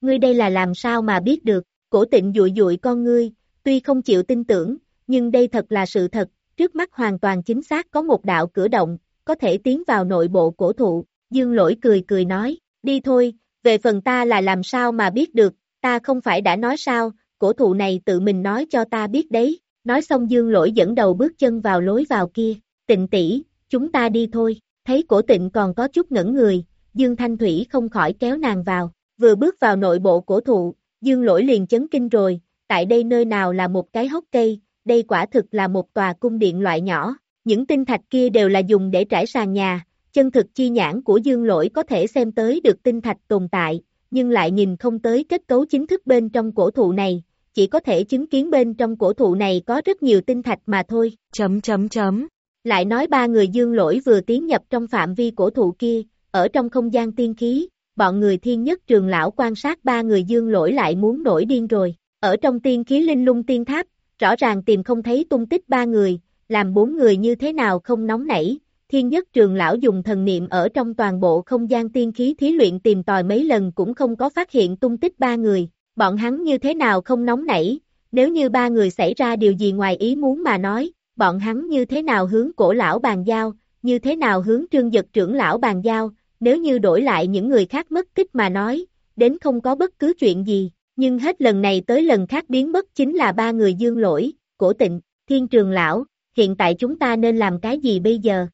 S2: ngươi đây là làm sao mà biết được, cổ tịnh dụi dụi con ngươi, tuy không chịu tin tưởng, nhưng đây thật là sự thật, trước mắt hoàn toàn chính xác có một đạo cửa động, có thể tiến vào nội bộ cổ thụ, dương lỗi cười cười nói, đi thôi, về phần ta là làm sao mà biết được, ta không phải đã nói sao, cổ thụ này tự mình nói cho ta biết đấy, nói xong dương lỗi dẫn đầu bước chân vào lối vào kia, tịnh tỷ chúng ta đi thôi, thấy cổ tịnh còn có chút ngẩn người, dương thanh thủy không khỏi kéo nàng vào, vừa bước vào nội bộ cổ thụ, dương lỗi liền chấn kinh rồi, tại đây nơi nào là một cái hốc cây, đây quả thực là một tòa cung điện loại nhỏ, những tinh thạch kia đều là dùng để trải sàn nhà, chân thực chi nhãn của dương lỗi có thể xem tới được tinh thạch tồn tại, nhưng lại nhìn không tới kết cấu chính thức bên trong cổ thụ này, chỉ có thể chứng kiến bên trong cổ thụ này có rất nhiều tinh thạch mà thôi, chấm chấm chấm. Lại nói ba người dương lỗi vừa tiến nhập trong phạm vi cổ thụ kia, ở trong không gian tiên khí, bọn người thiên nhất trường lão quan sát ba người dương lỗi lại muốn nổi điên rồi, ở trong tiên khí linh lung tiên tháp, rõ ràng tìm không thấy tung tích ba người, làm bốn người như thế nào không nóng nảy, thiên nhất trường lão dùng thần niệm ở trong toàn bộ không gian tiên khí thí luyện tìm tòi mấy lần cũng không có phát hiện tung tích ba người, bọn hắn như thế nào không nóng nảy, nếu như ba người xảy ra điều gì ngoài ý muốn mà nói, bọn hắn như thế nào hướng cổ lão bàn giao, như thế nào hướng trương giật trưởng lão bàn giao, nếu như đổi lại những người khác mất tích mà nói, đến không có bất cứ chuyện gì, nhưng hết lần này tới lần khác biến mất chính là ba người dương lỗi, cổ tịnh, thiên trường lão, hiện tại chúng ta nên làm cái gì bây giờ?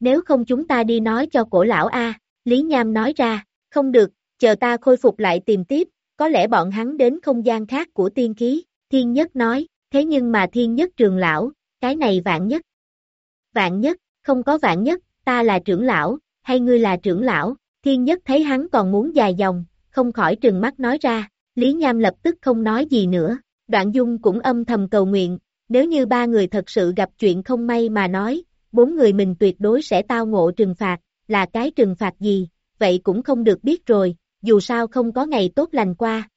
S2: Nếu không chúng ta đi nói cho cổ lão A, Lý Nham nói ra, không được, chờ ta khôi phục lại tìm tiếp, có lẽ bọn hắn đến không gian khác của tiên khí, thiên nhất nói, thế nhưng mà thiên nhất trường lão, cái này vạn nhất. Vạn nhất, không có vạn nhất, ta là trưởng lão, hay ngươi là trưởng lão, thiên nhất thấy hắn còn muốn dài dòng, không khỏi trừng mắt nói ra, Lý Nham lập tức không nói gì nữa, đoạn dung cũng âm thầm cầu nguyện, nếu như ba người thật sự gặp chuyện không may mà nói, bốn người mình tuyệt đối sẽ tao ngộ trừng phạt, là cái trừng phạt gì, vậy cũng không được biết rồi, dù sao không có ngày tốt lành qua.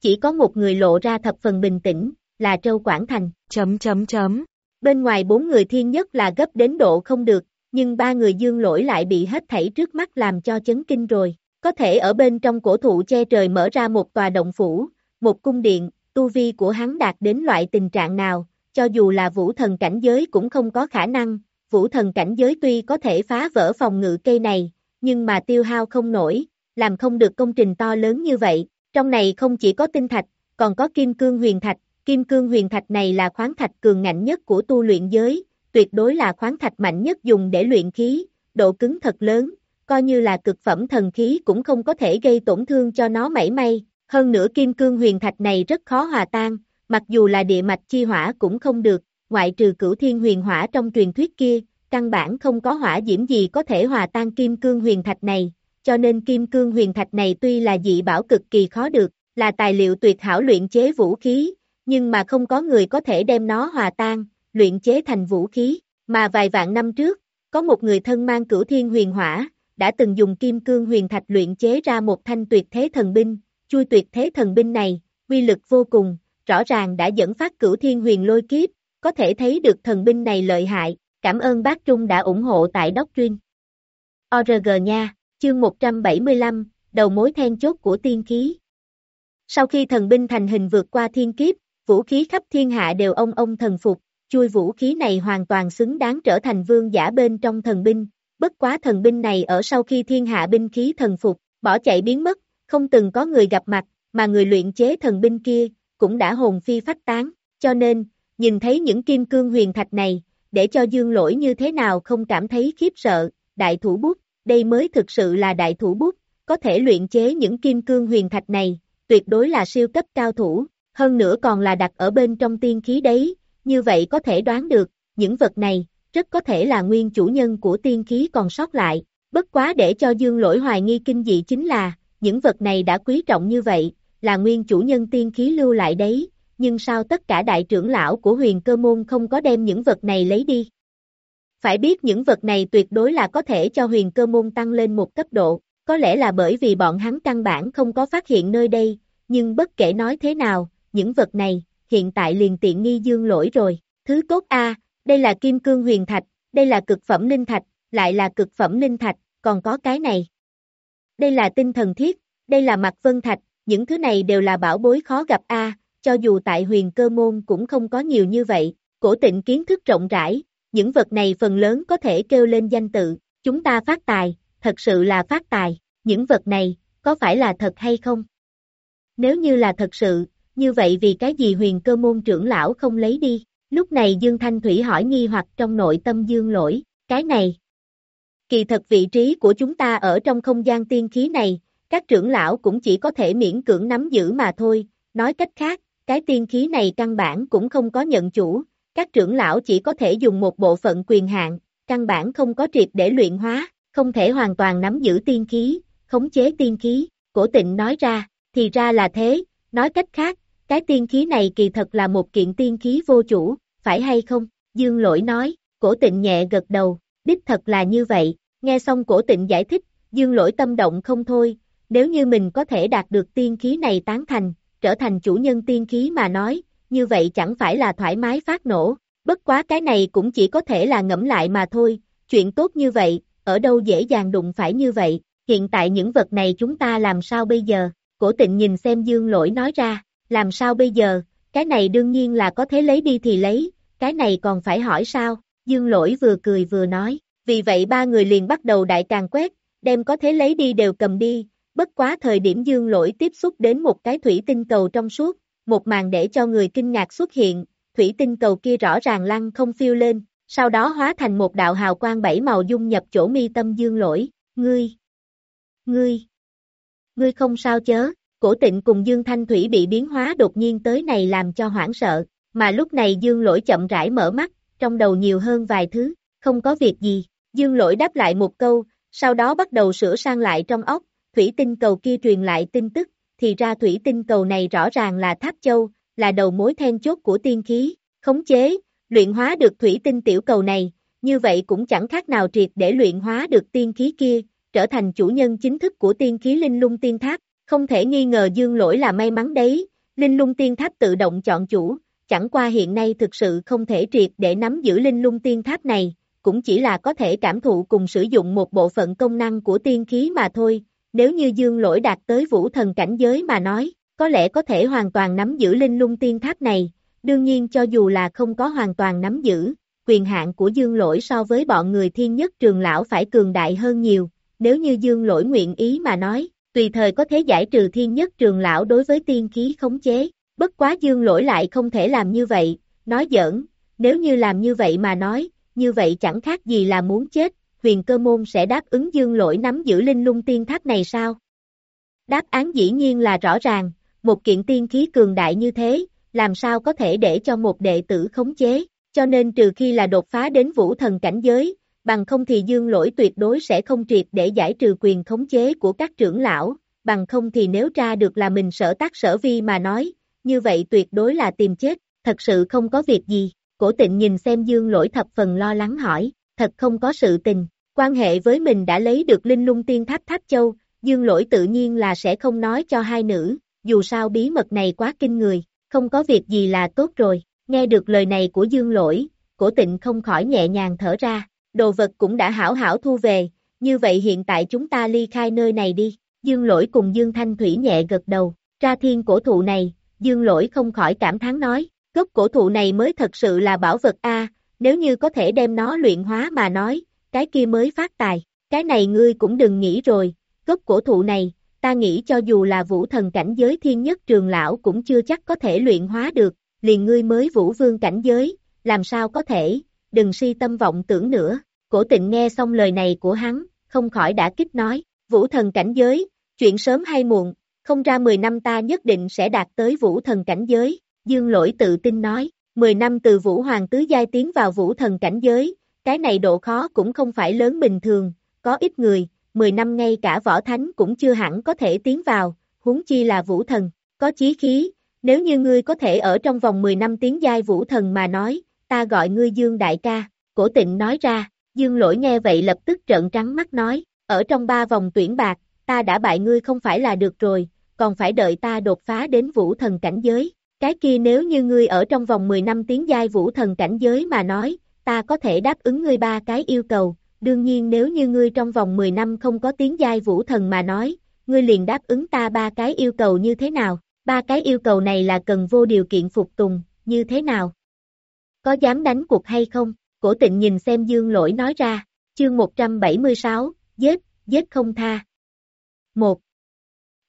S2: Chỉ có một người lộ ra thập phần bình tĩnh, là Trâu Quảng Thành.
S3: Chấm chấm chấm.
S2: Bên ngoài bốn người thiên nhất là gấp đến độ không được, nhưng ba người dương lỗi lại bị hết thảy trước mắt làm cho chấn kinh rồi. Có thể ở bên trong cổ thụ che trời mở ra một tòa động phủ, một cung điện, tu vi của hắn đạt đến loại tình trạng nào, cho dù là vũ thần cảnh giới cũng không có khả năng, vũ thần cảnh giới tuy có thể phá vỡ phòng ngự cây này, nhưng mà tiêu hao không nổi, làm không được công trình to lớn như vậy, trong này không chỉ có tinh thạch, còn có kim cương huyền thạch, kim cương huyền thạch này là khoáng thạch cường ngạnh nhất của tu luyện giới, tuyệt đối là khoáng thạch mạnh nhất dùng để luyện khí, độ cứng thật lớn, coi như là cực phẩm thần khí cũng không có thể gây tổn thương cho nó mảy may, hơn nữa kim cương huyền thạch này rất khó hòa tan, mặc dù là địa mạch chi hỏa cũng không được, ngoại trừ cửu thiên huyền hỏa trong truyền thuyết kia, căn bản không có hỏa diễm gì có thể hòa tan kim cương huyền thạch này, cho nên kim cương huyền thạch này tuy là dị bảo cực kỳ khó được, là tài liệu tuyệt hảo luyện chế vũ khí, nhưng mà không có người có thể đem nó hòa tan, luyện chế thành vũ khí, mà vài vạn năm trước, có một người thân mang cửu thiên huyền hỏa, đã từng dùng kim cương huyền thạch luyện chế ra một thanh tuyệt thế thần binh, chui tuyệt thế thần binh này, uy lực vô cùng, rõ ràng đã dẫn phát cửu thiên huyền lôi kiếp, có thể thấy được thần binh này lợi hại, cảm ơn bác Trung đã ủng hộ tại Doctrine. ORG nha, chương 175, đầu mối then chốt của tiên khí. Sau khi thần binh thành hình vượt qua thiên kiếp, vũ khí khắp thiên hạ đều ông ông thần phục, chui vũ khí này hoàn toàn xứng đáng trở thành vương giả bên trong thần binh, bất quá thần binh này ở sau khi thiên hạ binh khí thần phục, bỏ chạy biến mất, không từng có người gặp mặt, mà người luyện chế thần binh kia, cũng đã hồn phi phách tán, cho nên, nhìn thấy những kim cương huyền thạch này, để cho dương lỗi như thế nào không cảm thấy khiếp sợ, đại thủ bút, đây mới thực sự là đại thủ bút, có thể luyện chế những kim cương huyền thạch này, tuyệt đối là siêu cấp cao thủ, hơn nữa còn là đặt ở bên trong tiên khí đấy, như vậy có thể đoán được, những vật này, rất có thể là nguyên chủ nhân của tiên khí còn sót lại, bất quá để cho dương lỗi hoài nghi kinh dị chính là, những vật này đã quý trọng như vậy, là nguyên chủ nhân tiên khí lưu lại đấy, nhưng sao tất cả đại trưởng lão của huyền cơ môn không có đem những vật này lấy đi? Phải biết những vật này tuyệt đối là có thể cho huyền cơ môn tăng lên một cấp độ, có lẽ là bởi vì bọn hắn căn bản không có phát hiện nơi đây, nhưng bất kể nói thế nào, những vật này, hiện tại liền tiện nghi dương lỗi rồi. Thứ tốt A, đây là kim cương huyền thạch, đây là cực phẩm linh thạch, lại là cực phẩm linh thạch, còn có cái này. Đây là tinh thần thiết, đây là mặt vân thạch, những thứ này đều là bảo bối khó gặp A, cho dù tại huyền cơ môn cũng không có nhiều như vậy, cổ tịnh kiến thức rộng rãi, những vật này phần lớn có thể kêu lên danh tự, chúng ta phát tài, thật sự là phát tài, những vật này, có phải là thật hay không? Nếu như là thật sự, như vậy vì cái gì huyền cơ môn trưởng lão không lấy đi? Lúc này Dương Thanh Thủy hỏi nghi hoặc trong nội tâm Dương lỗi, cái này. Kỳ thật vị trí của chúng ta ở trong không gian tiên khí này, các trưởng lão cũng chỉ có thể miễn cưỡng nắm giữ mà thôi, nói cách khác, cái tiên khí này căn bản cũng không có nhận chủ, các trưởng lão chỉ có thể dùng một bộ phận quyền hạn, căn bản không có triệt để luyện hóa, không thể hoàn toàn nắm giữ tiên khí, khống chế tiên khí, cổ tịnh nói ra, thì ra là thế, nói cách khác, cái tiên khí này kỳ thật là một kiện tiên khí vô chủ, phải hay không? Dương lỗi nói, cổ tịnh nhẹ gật đầu, đích thật là như vậy, nghe xong cổ tịnh giải thích, dương lỗi tâm động không thôi, nếu như mình có thể đạt được tiên khí này tán thành, trở thành chủ nhân tiên khí mà nói, như vậy chẳng phải là thoải mái phát nổ, bất quá cái này cũng chỉ có thể là ngẫm lại mà thôi, chuyện tốt như vậy, ở đâu dễ dàng đụng phải như vậy, hiện tại những vật này chúng ta làm sao bây giờ, cổ tịnh nhìn xem dương lỗi nói ra, làm sao bây giờ, cái này đương nhiên là có thể lấy đi thì lấy, cái này còn phải hỏi sao, dương lỗi vừa cười vừa nói, vì vậy ba người liền bắt đầu đại càng quét, đem có thể lấy đi đều cầm đi, bất quá thời điểm dương lỗi tiếp xúc đến một cái thủy tinh cầu trong suốt, một màn để cho người kinh ngạc xuất hiện, thủy tinh cầu kia rõ ràng lăng không phiêu lên, sau đó hóa thành một đạo hào quang bảy màu dung nhập chỗ mi tâm dương lỗi, ngươi, ngươi, ngươi không sao chớ, cổ tịnh cùng Dương Thanh Thủy bị biến hóa đột nhiên tới này làm cho hoảng sợ, mà lúc này Dương lỗi chậm rãi mở mắt, trong đầu nhiều hơn vài thứ, không có việc gì, Dương lỗi đáp lại một câu, sau đó bắt đầu sửa sang lại trong óc, thủy tinh cầu kia truyền lại tin tức, thì ra thủy tinh cầu này rõ ràng là Tháp Châu, là đầu mối then chốt của tiên khí, khống chế, luyện hóa được thủy tinh tiểu cầu này, như vậy cũng chẳng khác nào triệt để luyện hóa được tiên khí kia, trở thành chủ nhân chính thức của tiên khí linh lung tiên tháp, không thể nghi ngờ dương lỗi là may mắn đấy, linh lung tiên tháp tự động chọn chủ, chẳng qua hiện nay thực sự không thể triệt để nắm giữ linh lung tiên tháp này, cũng chỉ là có thể cảm thụ cùng sử dụng một bộ phận công năng của tiên khí mà thôi, nếu như dương lỗi đạt tới vũ thần cảnh giới mà nói, có lẽ có thể hoàn toàn nắm giữ linh lung tiên tháp này, đương nhiên cho dù là không có hoàn toàn nắm giữ, quyền hạn của dương lỗi so với bọn người thiên nhất trường lão phải cường đại hơn nhiều, nếu như dương lỗi nguyện ý mà nói, tùy thời có thể giải trừ thiên nhất trường lão đối với tiên khí khống chế, bất quá dương lỗi lại không thể làm như vậy, nói giỡn, nếu như làm như vậy mà nói, như vậy chẳng khác gì là muốn chết, huyền cơ môn sẽ đáp ứng dương lỗi nắm giữ linh lung tiên tháp này sao? Đáp án dĩ nhiên là rõ ràng, một kiện tiên khí cường đại như thế, làm sao có thể để cho một đệ tử khống chế, cho nên trừ khi là đột phá đến vũ thần cảnh giới, bằng không thì dương lỗi tuyệt đối sẽ không triệt để giải trừ quyền khống chế của các trưởng lão, bằng không thì nếu ra được là mình sở tác sở vi mà nói, như vậy tuyệt đối là tìm chết, thật sự không có việc gì, cổ tịnh nhìn xem dương lỗi thập phần lo lắng hỏi, thật không có sự tình, quan hệ với mình đã lấy được linh lung tiên tháp tháp châu, dương lỗi tự nhiên là sẽ không nói cho hai nữ, dù sao bí mật này quá kinh người, không có việc gì là tốt rồi, nghe được lời này của dương lỗi, cổ tịnh không khỏi nhẹ nhàng thở ra, đồ vật cũng đã hảo hảo thu về, như vậy hiện tại chúng ta ly khai nơi này đi, dương lỗi cùng dương thanh thủy nhẹ gật đầu, ra thiên cổ thụ này, dương lỗi không khỏi cảm thán nói, gốc cổ thụ này mới thật sự là bảo vật A, nếu như có thể đem nó luyện hóa mà nói, cái kia mới phát tài, cái này ngươi cũng đừng nghĩ rồi, gốc cổ thụ này, ta nghĩ cho dù là vũ thần cảnh giới thiên nhất trường lão cũng chưa chắc có thể luyện hóa được, liền ngươi mới vũ vương cảnh giới, làm sao có thể, đừng si tâm vọng tưởng nữa, cổ tịnh nghe xong lời này của hắn, không khỏi đã kích nói, vũ thần cảnh giới, chuyện sớm hay muộn, không ra 10 năm ta nhất định sẽ đạt tới vũ thần cảnh giới, dương lỗi tự tin nói, 10 năm từ vũ hoàng tứ giai tiến vào vũ thần cảnh giới, cái này độ khó cũng không phải lớn bình thường, có ít người, 10 năm ngay cả võ thánh cũng chưa hẳn có thể tiến vào, huống chi là vũ thần, có chí khí, nếu như ngươi có thể ở trong vòng 10 năm tiến giai vũ thần mà nói, ta gọi ngươi Dương đại ca, cổ tịnh nói ra, Dương lỗi nghe vậy lập tức trợn trắng mắt nói, ở trong ba vòng tuyển bạc, ta đã bại ngươi không phải là được rồi, còn phải đợi ta đột phá đến vũ thần cảnh giới, cái kia nếu như ngươi ở trong vòng 10 năm tiến giai vũ thần cảnh giới mà nói, ta có thể đáp ứng ngươi ba cái yêu cầu, đương nhiên nếu như ngươi trong vòng 10 năm không có tiến giai vũ thần mà nói, ngươi liền đáp ứng ta ba cái yêu cầu như thế nào, ba cái yêu cầu này là cần vô điều kiện phục tùng, như thế nào? Có dám đánh cuộc hay không? Cổ tịnh nhìn xem dương lỗi nói ra, chương 176, giết, giết không tha. 1.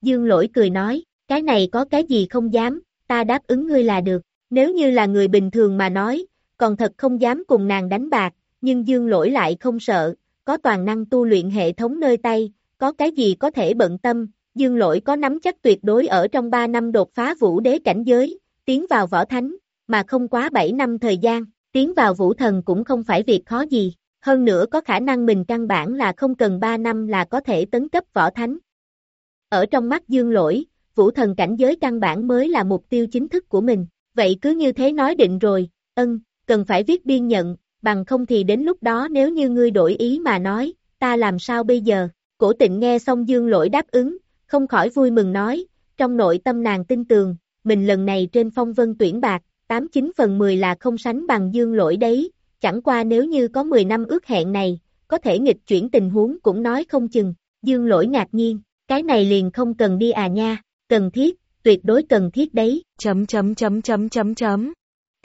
S2: Dương lỗi cười nói, cái này có cái gì không dám, ta đáp ứng ngươi là được, nếu như là người bình thường mà nói, còn thật không dám cùng nàng đánh bạc, nhưng dương lỗi lại không sợ, có toàn năng tu luyện hệ thống nơi tay, có cái gì có thể bận tâm, dương lỗi có nắm chắc tuyệt đối ở trong 3 năm đột phá vũ đế cảnh giới, tiến vào võ thánh, mà không quá 7 năm thời gian, tiến vào vũ thần cũng không phải việc khó gì, hơn nữa có khả năng mình căn bản là không cần 3 năm là có thể tấn cấp võ thánh. Ở trong mắt dương lỗi, vũ thần cảnh giới căn bản mới là mục tiêu chính thức của mình, vậy cứ như thế nói định rồi, ân, cần phải viết biên nhận, bằng không thì đến lúc đó nếu như ngươi đổi ý mà nói, ta làm sao bây giờ, cổ tịnh nghe xong dương lỗi đáp ứng, không khỏi vui mừng nói, trong nội tâm nàng tin tường, mình lần này trên phong vân tuyển bạc, 89 phần 10 là không sánh bằng dương lỗi đấy, chẳng qua nếu như có 10 năm ước hẹn này, có thể nghịch chuyển tình huống cũng nói không chừng, dương lỗi ngạc nhiên, cái này liền không cần đi à nha, cần thiết, tuyệt đối cần thiết đấy,
S3: chấm chấm chấm chấm chấm chấm.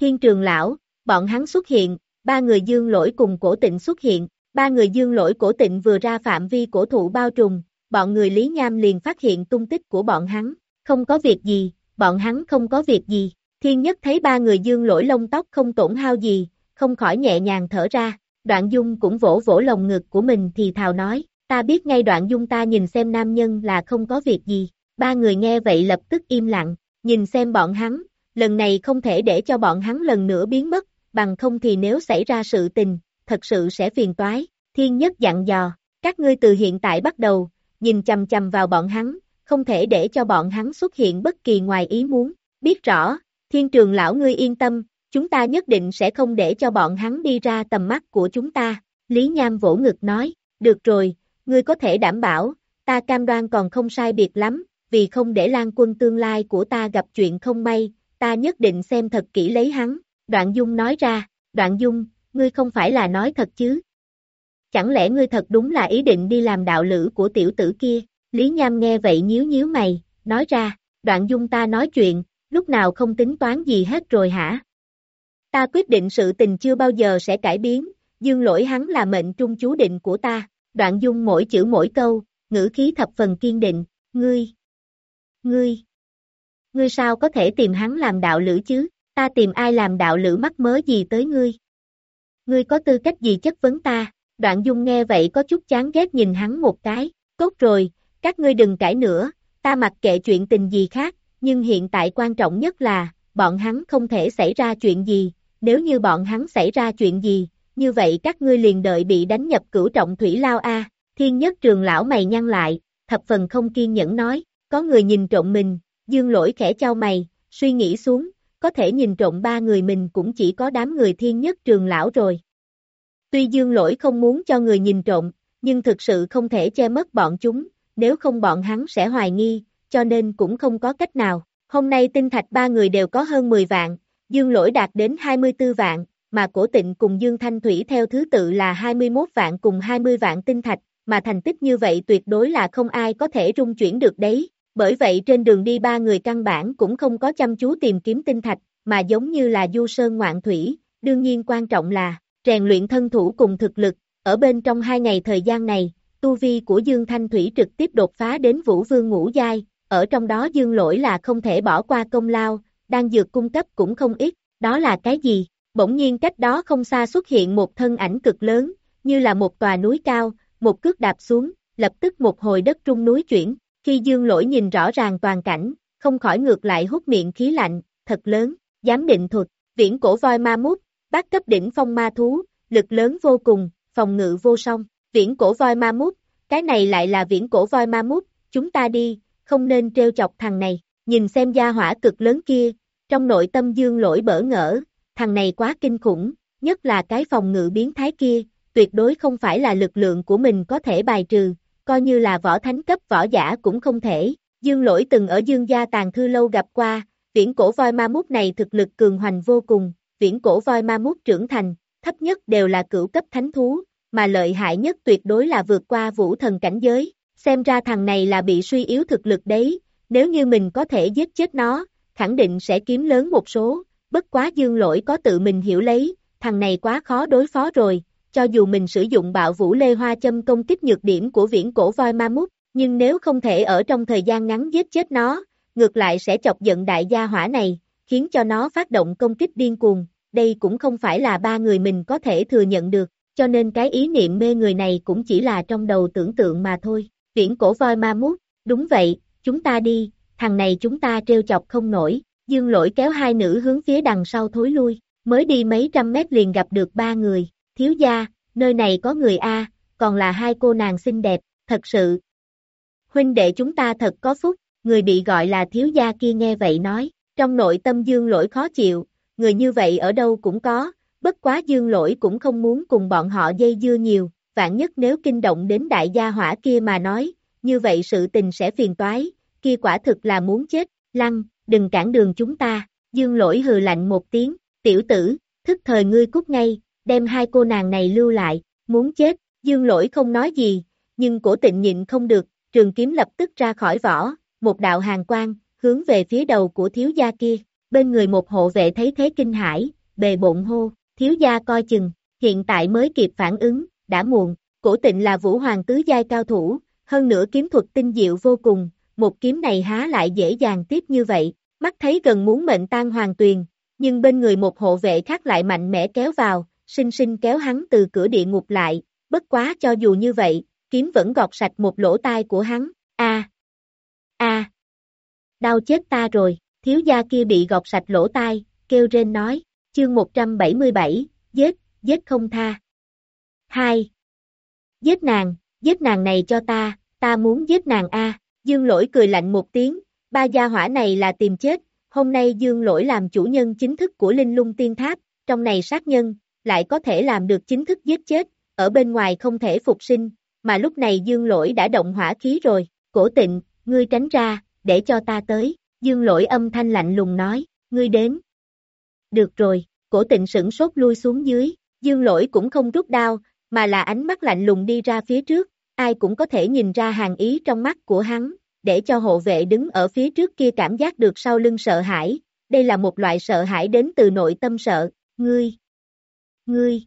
S2: Thiên trường lão, bọn hắn xuất hiện, ba người dương lỗi cùng cổ tịnh xuất hiện, ba người dương lỗi cổ tịnh vừa ra phạm vi cổ thụ bao trùm, bọn người Lý Nham liền phát hiện tung tích của bọn hắn, không có việc gì, bọn hắn không có việc gì, thiên nhất thấy ba người dương lỗi lông tóc không tổn hao gì, không khỏi nhẹ nhàng thở ra, đoạn dung cũng vỗ vỗ lồng ngực của mình thì thào nói, ta biết ngay đoạn dung ta nhìn xem nam nhân là không có việc gì, ba người nghe vậy lập tức im lặng, nhìn xem bọn hắn, lần này không thể để cho bọn hắn lần nữa biến mất, bằng không thì nếu xảy ra sự tình, thật sự sẽ phiền toái, thiên nhất dặn dò, các ngươi từ hiện tại bắt đầu, nhìn chầm chầm vào bọn hắn, không thể để cho bọn hắn xuất hiện bất kỳ ngoài ý muốn, biết rõ, thiên trường lão ngươi yên tâm, chúng ta nhất định sẽ không để cho bọn hắn đi ra tầm mắt của chúng ta, Lý Nham vỗ ngực nói, được rồi, ngươi có thể đảm bảo, ta cam đoan còn không sai biệt lắm, vì không để Lan quân tương lai của ta gặp chuyện không may, ta nhất định xem thật kỹ lấy hắn, đoạn dung nói ra, đoạn dung, ngươi không phải là nói thật chứ? Chẳng lẽ ngươi thật đúng là ý định đi làm đạo lữ của tiểu tử kia? Lý Nham nghe vậy nhíu nhíu mày, nói ra, đoạn dung ta nói chuyện, lúc nào không tính toán gì hết rồi hả? Ta quyết định sự tình chưa bao giờ sẽ cải biến, dương lỗi hắn là mệnh trung chú định của ta, đoạn dung mỗi chữ mỗi câu, ngữ khí thập phần kiên định, ngươi, ngươi, ngươi sao có thể tìm hắn làm đạo lữ chứ, ta tìm ai làm đạo lữ mắc mớ gì tới ngươi? Ngươi có tư cách gì chất vấn ta, đoạn dung nghe vậy có chút chán ghét nhìn hắn một cái, tốt rồi, các ngươi đừng cãi nữa, ta mặc kệ chuyện tình gì khác, nhưng hiện tại quan trọng nhất là, bọn hắn không thể xảy ra chuyện gì, nếu như bọn hắn xảy ra chuyện gì, như vậy các ngươi liền đợi bị đánh nhập cửu trọng thủy lao a. Thiên nhất trường lão mày nhăn lại, thập phần không kiên nhẫn nói, có người nhìn trộm mình, dương lỗi khẽ trao mày, suy nghĩ xuống, có thể nhìn trộm ba người mình cũng chỉ có đám người thiên nhất trường lão rồi. Tuy dương lỗi không muốn cho người nhìn trộm, nhưng thực sự không thể che mất bọn chúng, nếu không bọn hắn sẽ hoài nghi, cho nên cũng không có cách nào. Hôm nay tinh thạch ba người đều có hơn 10 vạn, dương lỗi đạt đến 24 vạn, mà cổ tịnh cùng dương thanh thủy theo thứ tự là 21 vạn cùng 20 vạn tinh thạch, mà thành tích như vậy tuyệt đối là không ai có thể rung chuyển được đấy. Bởi vậy trên đường đi ba người căn bản cũng không có chăm chú tìm kiếm tinh thạch, mà giống như là du sơn ngoạn thủy, đương nhiên quan trọng là rèn luyện thân thủ cùng thực lực, ở bên trong hai ngày thời gian này, tu vi của Dương Thanh Thủy trực tiếp đột phá đến Vũ Vương ngũ giai, ở trong đó Dương Lỗi là không thể bỏ qua công lao, đang dược cung cấp cũng không ít, đó là cái gì? Bỗng nhiên cách đó không xa xuất hiện một thân ảnh cực lớn, như là một tòa núi cao, một cước đạp xuống, lập tức một hồi đất trung núi chuyển, khi Dương Lỗi nhìn rõ ràng toàn cảnh, không khỏi ngược lại hút miệng khí lạnh, thật lớn, giám định thuật, viễn cổ voi ma mút, bát cấp đỉnh phong ma thú, lực lớn vô cùng, phòng ngự vô song, viễn cổ voi ma mút, cái này lại là viễn cổ voi ma mút, chúng ta đi, không nên treo chọc thằng này, nhìn xem gia hỏa cực lớn kia, trong nội tâm dương lỗi bỡ ngỡ, thằng này quá kinh khủng, nhất là cái phòng ngự biến thái kia, tuyệt đối không phải là lực lượng của mình có thể bài trừ, coi như là võ thánh cấp võ giả cũng không thể. Dương lỗi từng ở dương gia Tàn thư lâu gặp qua, viễn cổ voi ma mút này thực lực cường hoành vô cùng, viễn cổ voi ma mút trưởng thành, thấp nhất đều là cửu cấp thánh thú, mà lợi hại nhất tuyệt đối là vượt qua vũ thần cảnh giới, xem ra thằng này là bị suy yếu thực lực đấy, nếu như mình có thể giết chết nó, khẳng định sẽ kiếm lớn một số, bất quá dương lỗi có tự mình hiểu lấy, thằng này quá khó đối phó rồi, cho dù mình sử dụng bạo vũ lê hoa châm công kích nhược điểm của viễn cổ voi ma mút, nhưng nếu không thể ở trong thời gian ngắn giết chết nó, ngược lại sẽ chọc giận đại gia hỏa này, khiến cho nó phát động công kích điên cuồng, đây cũng không phải là ba người mình có thể thừa nhận được, cho nên cái ý niệm mê người này cũng chỉ là trong đầu tưởng tượng mà thôi. Viễn cổ voi ma mút, đúng vậy, chúng ta đi, thằng này chúng ta treo chọc không nổi, dương lỗi kéo hai nữ hướng phía đằng sau thối lui, mới đi mấy trăm mét liền gặp được ba người, thiếu gia, nơi này có người A, còn là hai cô nàng xinh đẹp, thật sự. Huynh đệ chúng ta thật có phúc, người bị gọi là thiếu gia kia nghe vậy nói, trong nội tâm dương lỗi khó chịu, người như vậy ở đâu cũng có, bất quá dương lỗi cũng không muốn cùng bọn họ dây dưa nhiều, vạn nhất nếu kinh động đến đại gia hỏa kia mà nói, như vậy sự tình sẽ phiền toái, kia quả thực là muốn chết, lăng, đừng cản đường chúng ta, dương lỗi hừ lạnh một tiếng, tiểu tử, thức thời ngươi cút ngay, đem hai cô nàng này lưu lại, muốn chết, dương lỗi không nói gì, nhưng cổ tịnh nhịn không được, trường kiếm lập tức ra khỏi vỏ, một đạo hàng quang, hướng về phía đầu của thiếu gia kia, bên người một hộ vệ thấy thế kinh hải, bề bộn hô, thiếu gia coi chừng, hiện tại mới kịp phản ứng, đã muộn, cổ tịnh là vũ hoàng tứ giai cao thủ, hơn nữa kiếm thuật tinh diệu vô cùng, một kiếm này há lại dễ dàng tiếp như vậy, mắt thấy gần muốn mệnh tan hoàng tuyền, nhưng bên người một hộ vệ khác lại mạnh mẽ kéo vào, sinh sinh kéo hắn từ cửa địa ngục lại, bất quá cho dù như vậy, kiếm vẫn gọt sạch một lỗ tai của hắn, a a đau chết ta rồi, thiếu gia kia bị gọt sạch lỗ tai, kêu rên nói, chương 177, giết, giết không tha. 2. Giết nàng, giết nàng này cho ta, ta muốn giết nàng a. Dương lỗi cười lạnh một tiếng, ba gia hỏa này là tìm chết, hôm nay dương lỗi làm chủ nhân chính thức của linh lung tiên tháp, trong này sát nhân, lại có thể làm được chính thức giết chết, ở bên ngoài không thể phục sinh, mà lúc này dương lỗi đã động hỏa khí rồi, cổ tịnh, ngươi tránh ra, để cho ta tới, dương lỗi âm thanh lạnh lùng nói, ngươi đến. Được rồi, cổ tịnh sửng sốt lui xuống dưới, dương lỗi cũng không rút đao, mà là ánh mắt lạnh lùng đi ra phía trước, ai cũng có thể nhìn ra hàng ý trong mắt của hắn, để cho hộ vệ đứng ở phía trước kia cảm giác được sau lưng sợ hãi, đây là một loại sợ hãi đến từ nội tâm sợ, ngươi, ngươi,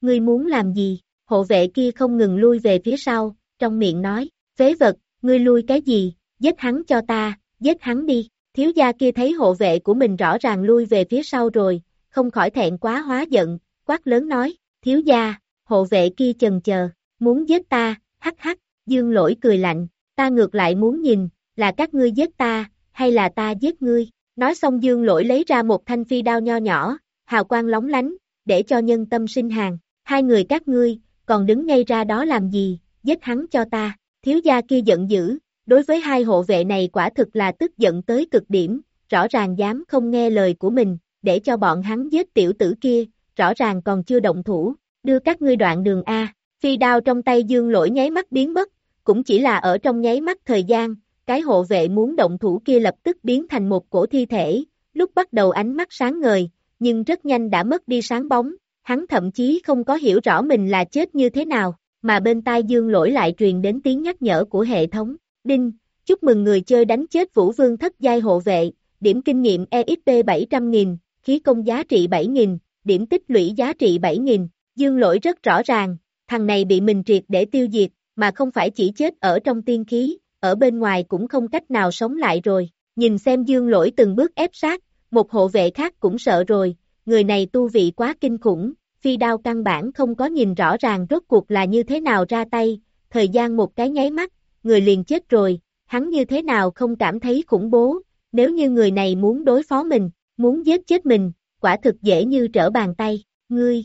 S2: ngươi muốn làm gì, hộ vệ kia không ngừng lui về phía sau, trong miệng nói, phế vật, ngươi lui cái gì, giết hắn cho ta, giết hắn đi, thiếu gia kia thấy hộ vệ của mình rõ ràng lui về phía sau rồi, không khỏi thẹn quá hóa giận, quát lớn nói, thiếu gia, hộ vệ kia chần chờ, muốn giết ta, hắc hắc, dương lỗi cười lạnh, ta ngược lại muốn nhìn, là các ngươi giết ta, hay là ta giết ngươi, nói xong dương lỗi lấy ra một thanh phi đao nho nhỏ, hào quang lóng lánh, để cho nhân tâm sinh hàng, hai người các ngươi, còn đứng ngay ra đó làm gì, giết hắn cho ta, thiếu gia kia giận dữ, đối với hai hộ vệ này quả thực là tức giận tới cực điểm, rõ ràng dám không nghe lời của mình, để cho bọn hắn giết tiểu tử kia, rõ ràng còn chưa động thủ, đưa các ngươi đoạn đường A, phi đao trong tay dương lỗi nháy mắt biến mất, cũng chỉ là ở trong nháy mắt thời gian, cái hộ vệ muốn động thủ kia lập tức biến thành một cổ thi thể, lúc bắt đầu ánh mắt sáng ngời, nhưng rất nhanh đã mất đi sáng bóng, hắn thậm chí không có hiểu rõ mình là chết như thế nào, mà bên tai dương lỗi lại truyền đến tiếng nhắc nhở của hệ thống, đinh, chúc mừng người chơi đánh chết vũ vương thất giai hộ vệ, điểm kinh nghiệm EXP 700.000, khí công giá trị 7.000, điểm tích lũy giá trị 7.000, dương lỗi rất rõ ràng, thằng này bị mình triệt để tiêu diệt, mà không phải chỉ chết ở trong tiên khí, ở bên ngoài cũng không cách nào sống lại rồi, nhìn xem dương lỗi từng bước ép sát, một hộ vệ khác cũng sợ rồi, người này tu vị quá kinh khủng, phi đao căn bản không có nhìn rõ ràng rốt cuộc là như thế nào ra tay, thời gian một cái nháy mắt, người liền chết rồi, hắn như thế nào không cảm thấy khủng bố, nếu như người này muốn đối phó mình, muốn giết chết mình, quả thực dễ như trở bàn tay, ngươi,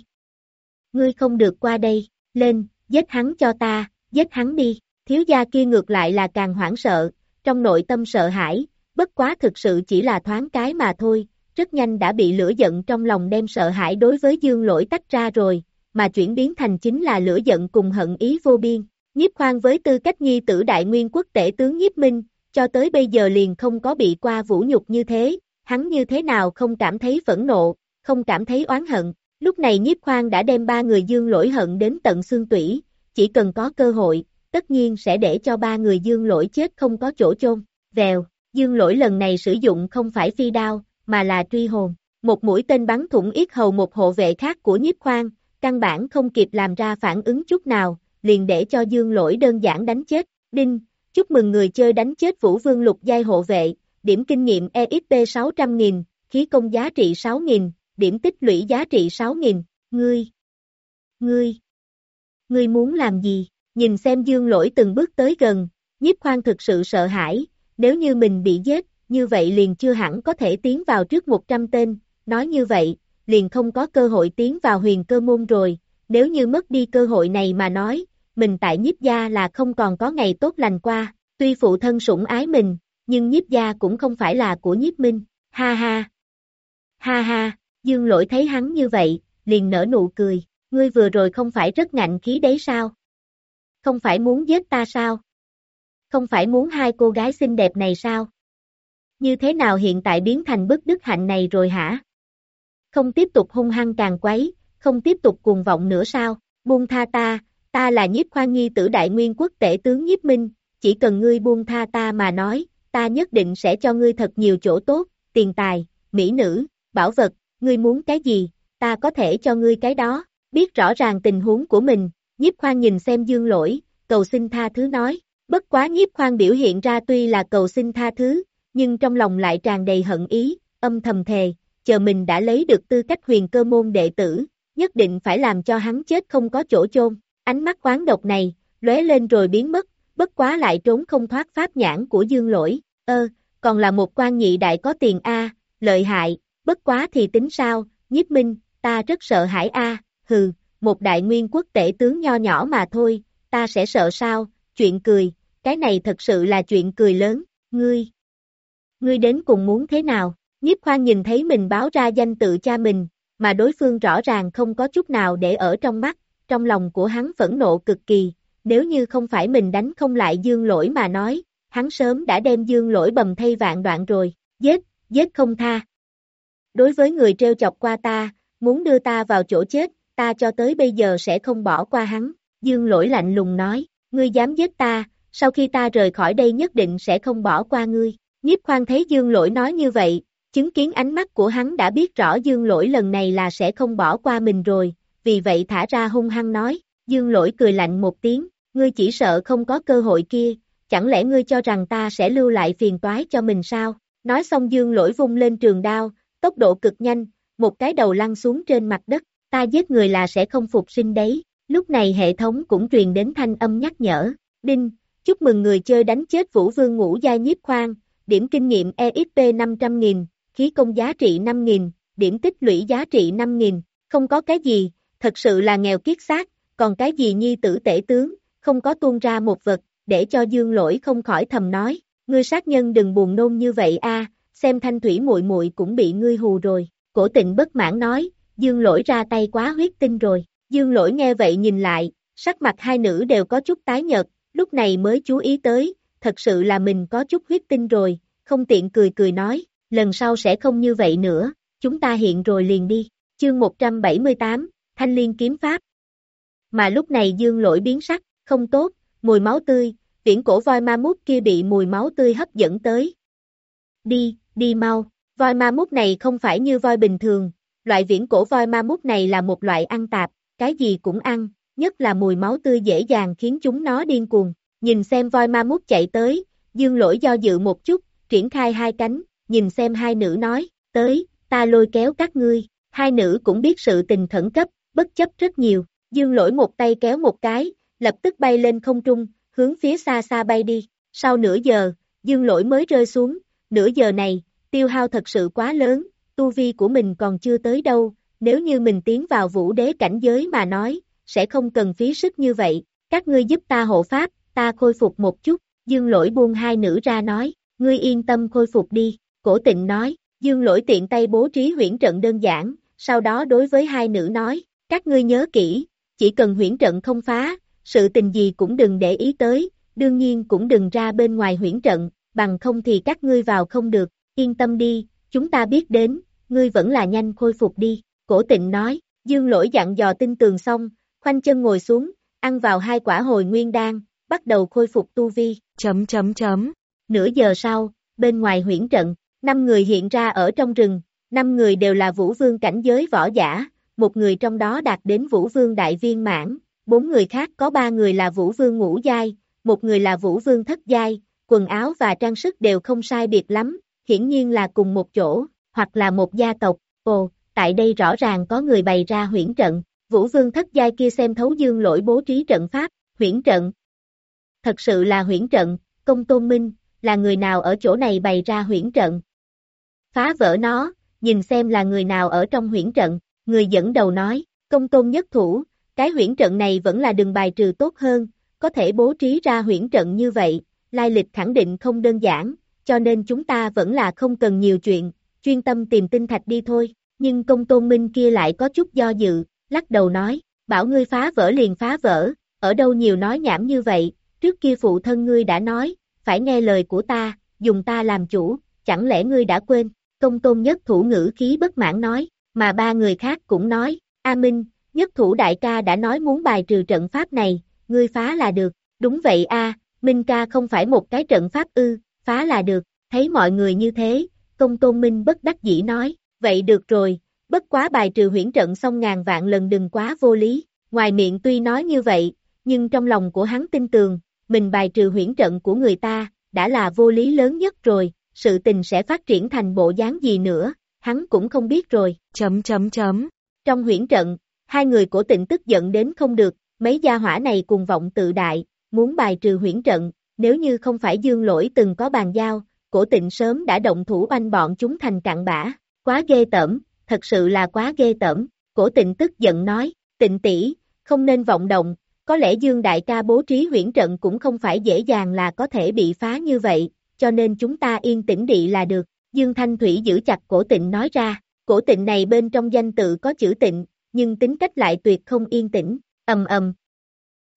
S2: ngươi không được qua đây, lên, giết hắn cho ta, giết hắn đi, thiếu gia kia ngược lại là càng hoảng sợ, trong nội tâm sợ hãi, bất quá thực sự chỉ là thoáng cái mà thôi, rất nhanh đã bị lửa giận trong lòng đem sợ hãi đối với dương lỗi tách ra rồi, mà chuyển biến thành chính là lửa giận cùng hận ý vô biên. Nhiếp khoan với tư cách nhi tử đại nguyên quốc tể tướng nhiếp minh, cho tới bây giờ liền không có bị qua vũ nhục như thế, hắn như thế nào không cảm thấy phẫn nộ, không cảm thấy oán hận. Lúc này nhiếp khoan đã đem ba người dương lỗi hận đến tận xương tủy, chỉ cần có cơ hội, tất nhiên sẽ để cho ba người dương lỗi chết không có chỗ chôn. Vèo, dương lỗi lần này sử dụng không phải phi đao, mà là truy hồn. Một mũi tên bắn thủng yết hầu một hộ vệ khác của nhiếp khoan, căn bản không kịp làm ra phản ứng chút nào, liền để cho dương lỗi đơn giản đánh chết. Đinh, chúc mừng người chơi đánh chết Vũ Vương lục giai hộ vệ, điểm kinh nghiệm EXP 600.000, khí công giá trị 6.000, điểm tích lũy giá trị 6.000, ngươi, ngươi, ngươi muốn làm gì? Nhìn xem dương lỗi từng bước tới gần, nhiếp khoan thực sự sợ hãi, nếu như mình bị giết, như vậy liền chưa hẳn có thể tiến vào trước 100 tên, nói như vậy, liền không có cơ hội tiến vào huyền cơ môn rồi, nếu như mất đi cơ hội này mà nói, mình tại nhiếp gia là không còn có ngày tốt lành qua, tuy phụ thân sủng ái mình, nhưng nhiếp gia cũng không phải là của nhiếp minh, ha ha. Ha ha, dương lỗi thấy hắn như vậy, liền nở nụ cười, ngươi vừa rồi không phải rất ngạnh khí đấy sao? Không phải muốn giết ta sao? Không phải muốn hai cô gái xinh đẹp này sao? Như thế nào hiện tại biến thành bức đức hạnh này rồi hả? Không tiếp tục hung hăng càng quấy, không tiếp tục cuồng vọng nữa sao? Buông tha ta, ta là nhiếp khoa nghi tử đại nguyên quốc tể tướng nhiếp minh, chỉ cần ngươi buông tha ta mà nói, ta nhất định sẽ cho ngươi thật nhiều chỗ tốt, tiền tài, mỹ nữ, bảo vật, ngươi muốn cái gì, ta có thể cho ngươi cái đó, biết rõ ràng tình huống của mình, nhiếp khoan nhìn xem dương lỗi, cầu xin tha thứ nói, bất quá nhiếp khoan biểu hiện ra tuy là cầu xin tha thứ, nhưng trong lòng lại tràn đầy hận ý, âm thầm thề, chờ mình đã lấy được tư cách huyền cơ môn đệ tử, nhất định phải làm cho hắn chết không có chỗ chôn. Ánh mắt quán độc này, lóe lên rồi biến mất, bất quá lại trốn không thoát pháp nhãn của dương lỗi, ơ, còn là một quan nhị đại có tiền A, lợi hại, bất quá thì tính sao, nhiếp minh, ta rất sợ hãi A, hừ, một đại nguyên quốc tể tướng nho nhỏ mà thôi, ta sẽ sợ sao, chuyện cười, cái này thật sự là chuyện cười lớn, ngươi, ngươi đến cùng muốn thế nào, nhiếp khoan nhìn thấy mình báo ra danh tự cha mình, mà đối phương rõ ràng không có chút nào để ở trong mắt, trong lòng của hắn phẫn nộ cực kỳ, nếu như không phải mình đánh không lại dương lỗi mà nói, hắn sớm đã đem dương lỗi bầm thay vạn đoạn rồi, giết, giết không tha. Đối với người treo chọc qua ta, muốn đưa ta vào chỗ chết, ta cho tới bây giờ sẽ không bỏ qua hắn, dương lỗi lạnh lùng nói, ngươi dám giết ta, sau khi ta rời khỏi đây nhất định sẽ không bỏ qua ngươi. Nhiếp khoan thấy dương lỗi nói như vậy, chứng kiến ánh mắt của hắn đã biết rõ dương lỗi lần này là sẽ không bỏ qua mình rồi, vì vậy thả ra hung hăng nói, dương lỗi cười lạnh một tiếng, ngươi chỉ sợ không có cơ hội kia, chẳng lẽ ngươi cho rằng ta sẽ lưu lại phiền toái cho mình sao? Nói xong dương lỗi vung lên trường đao, tốc độ cực nhanh, một cái đầu lăn xuống trên mặt đất, ta giết người là sẽ không phục sinh đấy. Lúc này hệ thống cũng truyền đến thanh âm nhắc nhở, đinh, chúc mừng người chơi đánh chết Vũ Vương ngũ gia nhiếp khoan, điểm kinh nghiệm EXP 500.000, khí công giá trị 5.000, điểm tích lũy giá trị 5.000, không có cái gì, thật sự là nghèo kiết xác, còn cái gì nhi tử tể tướng, không có tuôn ra một vật, để cho dương lỗi không khỏi thầm nói, ngươi sát nhân đừng buồn nôn như vậy a xem thanh thủy muội muội cũng bị ngươi hù rồi, cổ tịnh bất mãn nói, dương lỗi ra tay quá huyết tinh rồi, dương lỗi nghe vậy nhìn lại, sắc mặt hai nữ đều có chút tái nhợt, lúc này mới chú ý tới, thật sự là mình có chút huyết tinh rồi, không tiện cười cười nói, lần sau sẽ không như vậy nữa, chúng ta hiện rồi liền đi, chương 178, Thanh Liên Kiếm Pháp. Mà lúc này dương lỗi biến sắc, không tốt, mùi máu tươi, viễn cổ voi ma mút kia bị mùi máu tươi hấp dẫn tới. Đi, đi mau, voi ma mút này không phải như voi bình thường, loại viễn cổ voi ma mút này là một loại ăn tạp, cái gì cũng ăn, nhất là mùi máu tươi dễ dàng khiến chúng nó điên cuồng. Nhìn xem voi ma mút chạy tới, dương lỗi do dự một chút, triển khai hai cánh, nhìn xem hai nữ nói, tới, ta lôi kéo các ngươi, hai nữ cũng biết sự tình khẩn cấp, bất chấp rất nhiều, dương lỗi một tay kéo một cái, lập tức bay lên không trung, hướng phía xa xa bay đi, sau nửa giờ, dương lỗi mới rơi xuống, nửa giờ này, tiêu hao thật sự quá lớn, tu vi của mình còn chưa tới đâu, nếu như mình tiến vào vũ đế cảnh giới mà nói, sẽ không cần phí sức như vậy, các ngươi giúp ta hộ pháp, ta khôi phục một chút, dương lỗi buông hai nữ ra nói, ngươi yên tâm khôi phục đi, cổ tịnh nói, dương lỗi tiện tay bố trí huyển trận đơn giản, sau đó đối với hai nữ nói, các ngươi nhớ kỹ, chỉ cần huyển trận không phá, sự tình gì cũng đừng để ý tới, đương nhiên cũng đừng ra bên ngoài huyển trận, bằng không thì các ngươi vào không được, yên tâm đi, chúng ta biết đến, ngươi vẫn là nhanh khôi phục đi, cổ tịnh nói, dương lỗi dặn dò tinh tường xong, khoanh chân ngồi xuống, ăn vào hai quả hồi nguyên đan, bắt đầu khôi phục tu vi.
S3: Chấm chấm chấm.
S2: Nửa giờ sau, bên ngoài huyển trận, năm người hiện ra ở trong rừng, năm người đều là vũ vương cảnh giới võ giả, một người trong đó đạt đến vũ vương đại viên mãn, bốn người khác có ba người là vũ vương ngũ giai, một người là vũ vương thất giai, quần áo và trang sức đều không sai biệt lắm, hiển nhiên là cùng một chỗ, hoặc là một gia tộc, ồ, tại đây rõ ràng có người bày ra huyển trận, vũ vương thất giai kia xem thấu dương lỗi bố trí trận pháp, huyển trận. Thật sự là huyển trận, công tôn minh, là người nào ở chỗ này bày ra huyển trận. Phá vỡ nó, nhìn xem là người nào ở trong huyển trận, người dẫn đầu nói, công tôn nhất thủ, cái huyển trận này vẫn là đường bài trừ tốt hơn, có thể bố trí ra huyển trận như vậy, lai lịch khẳng định không đơn giản, cho nên chúng ta vẫn là không cần nhiều chuyện, chuyên tâm tìm tinh thạch đi thôi, nhưng công tôn minh kia lại có chút do dự, lắc đầu nói, bảo ngươi phá vỡ liền phá vỡ, ở đâu nhiều nói nhảm như vậy, trước kia phụ thân ngươi đã nói, phải nghe lời của ta, dùng ta làm chủ, chẳng lẽ ngươi đã quên, công tôn nhất thủ ngữ khí bất mãn nói, mà ba người khác cũng nói, A Minh, nhất thủ đại ca đã nói muốn bài trừ trận pháp này, ngươi phá là được, đúng vậy a, Minh ca không phải một cái trận pháp ư, phá là được, thấy mọi người như thế, công tôn Minh bất đắc dĩ nói, vậy được rồi, bất quá bài trừ huyễn trận xong ngàn vạn lần đừng quá vô lý, ngoài miệng tuy nói như vậy, nhưng trong lòng của hắn tin tường, mình bài trừ huyễn trận của người ta, đã là vô lý lớn nhất rồi, sự tình sẽ phát triển thành bộ dáng gì nữa, hắn cũng không biết rồi.
S3: Chấm chấm chấm.
S2: Trong huyễn trận, hai người cổ tịnh tức giận đến không được, mấy gia hỏa này cùng vọng tự đại, muốn bài trừ huyễn trận, nếu như không phải dương lỗi từng có bàn giao, cổ tịnh sớm đã động thủ oanh bọn chúng thành cạn bã, quá ghê tởm, thật sự là quá ghê tởm, cổ tịnh tức giận nói, tịnh tỷ không nên vọng động, có lẽ dương đại ca bố trí huyễn trận cũng không phải dễ dàng là có thể bị phá như vậy, cho nên chúng ta yên tĩnh địa là được, dương thanh thủy giữ chặt cổ tịnh nói ra, cổ tịnh này bên trong danh tự có chữ tịnh, nhưng tính cách lại tuyệt không yên tĩnh, ầm ầm,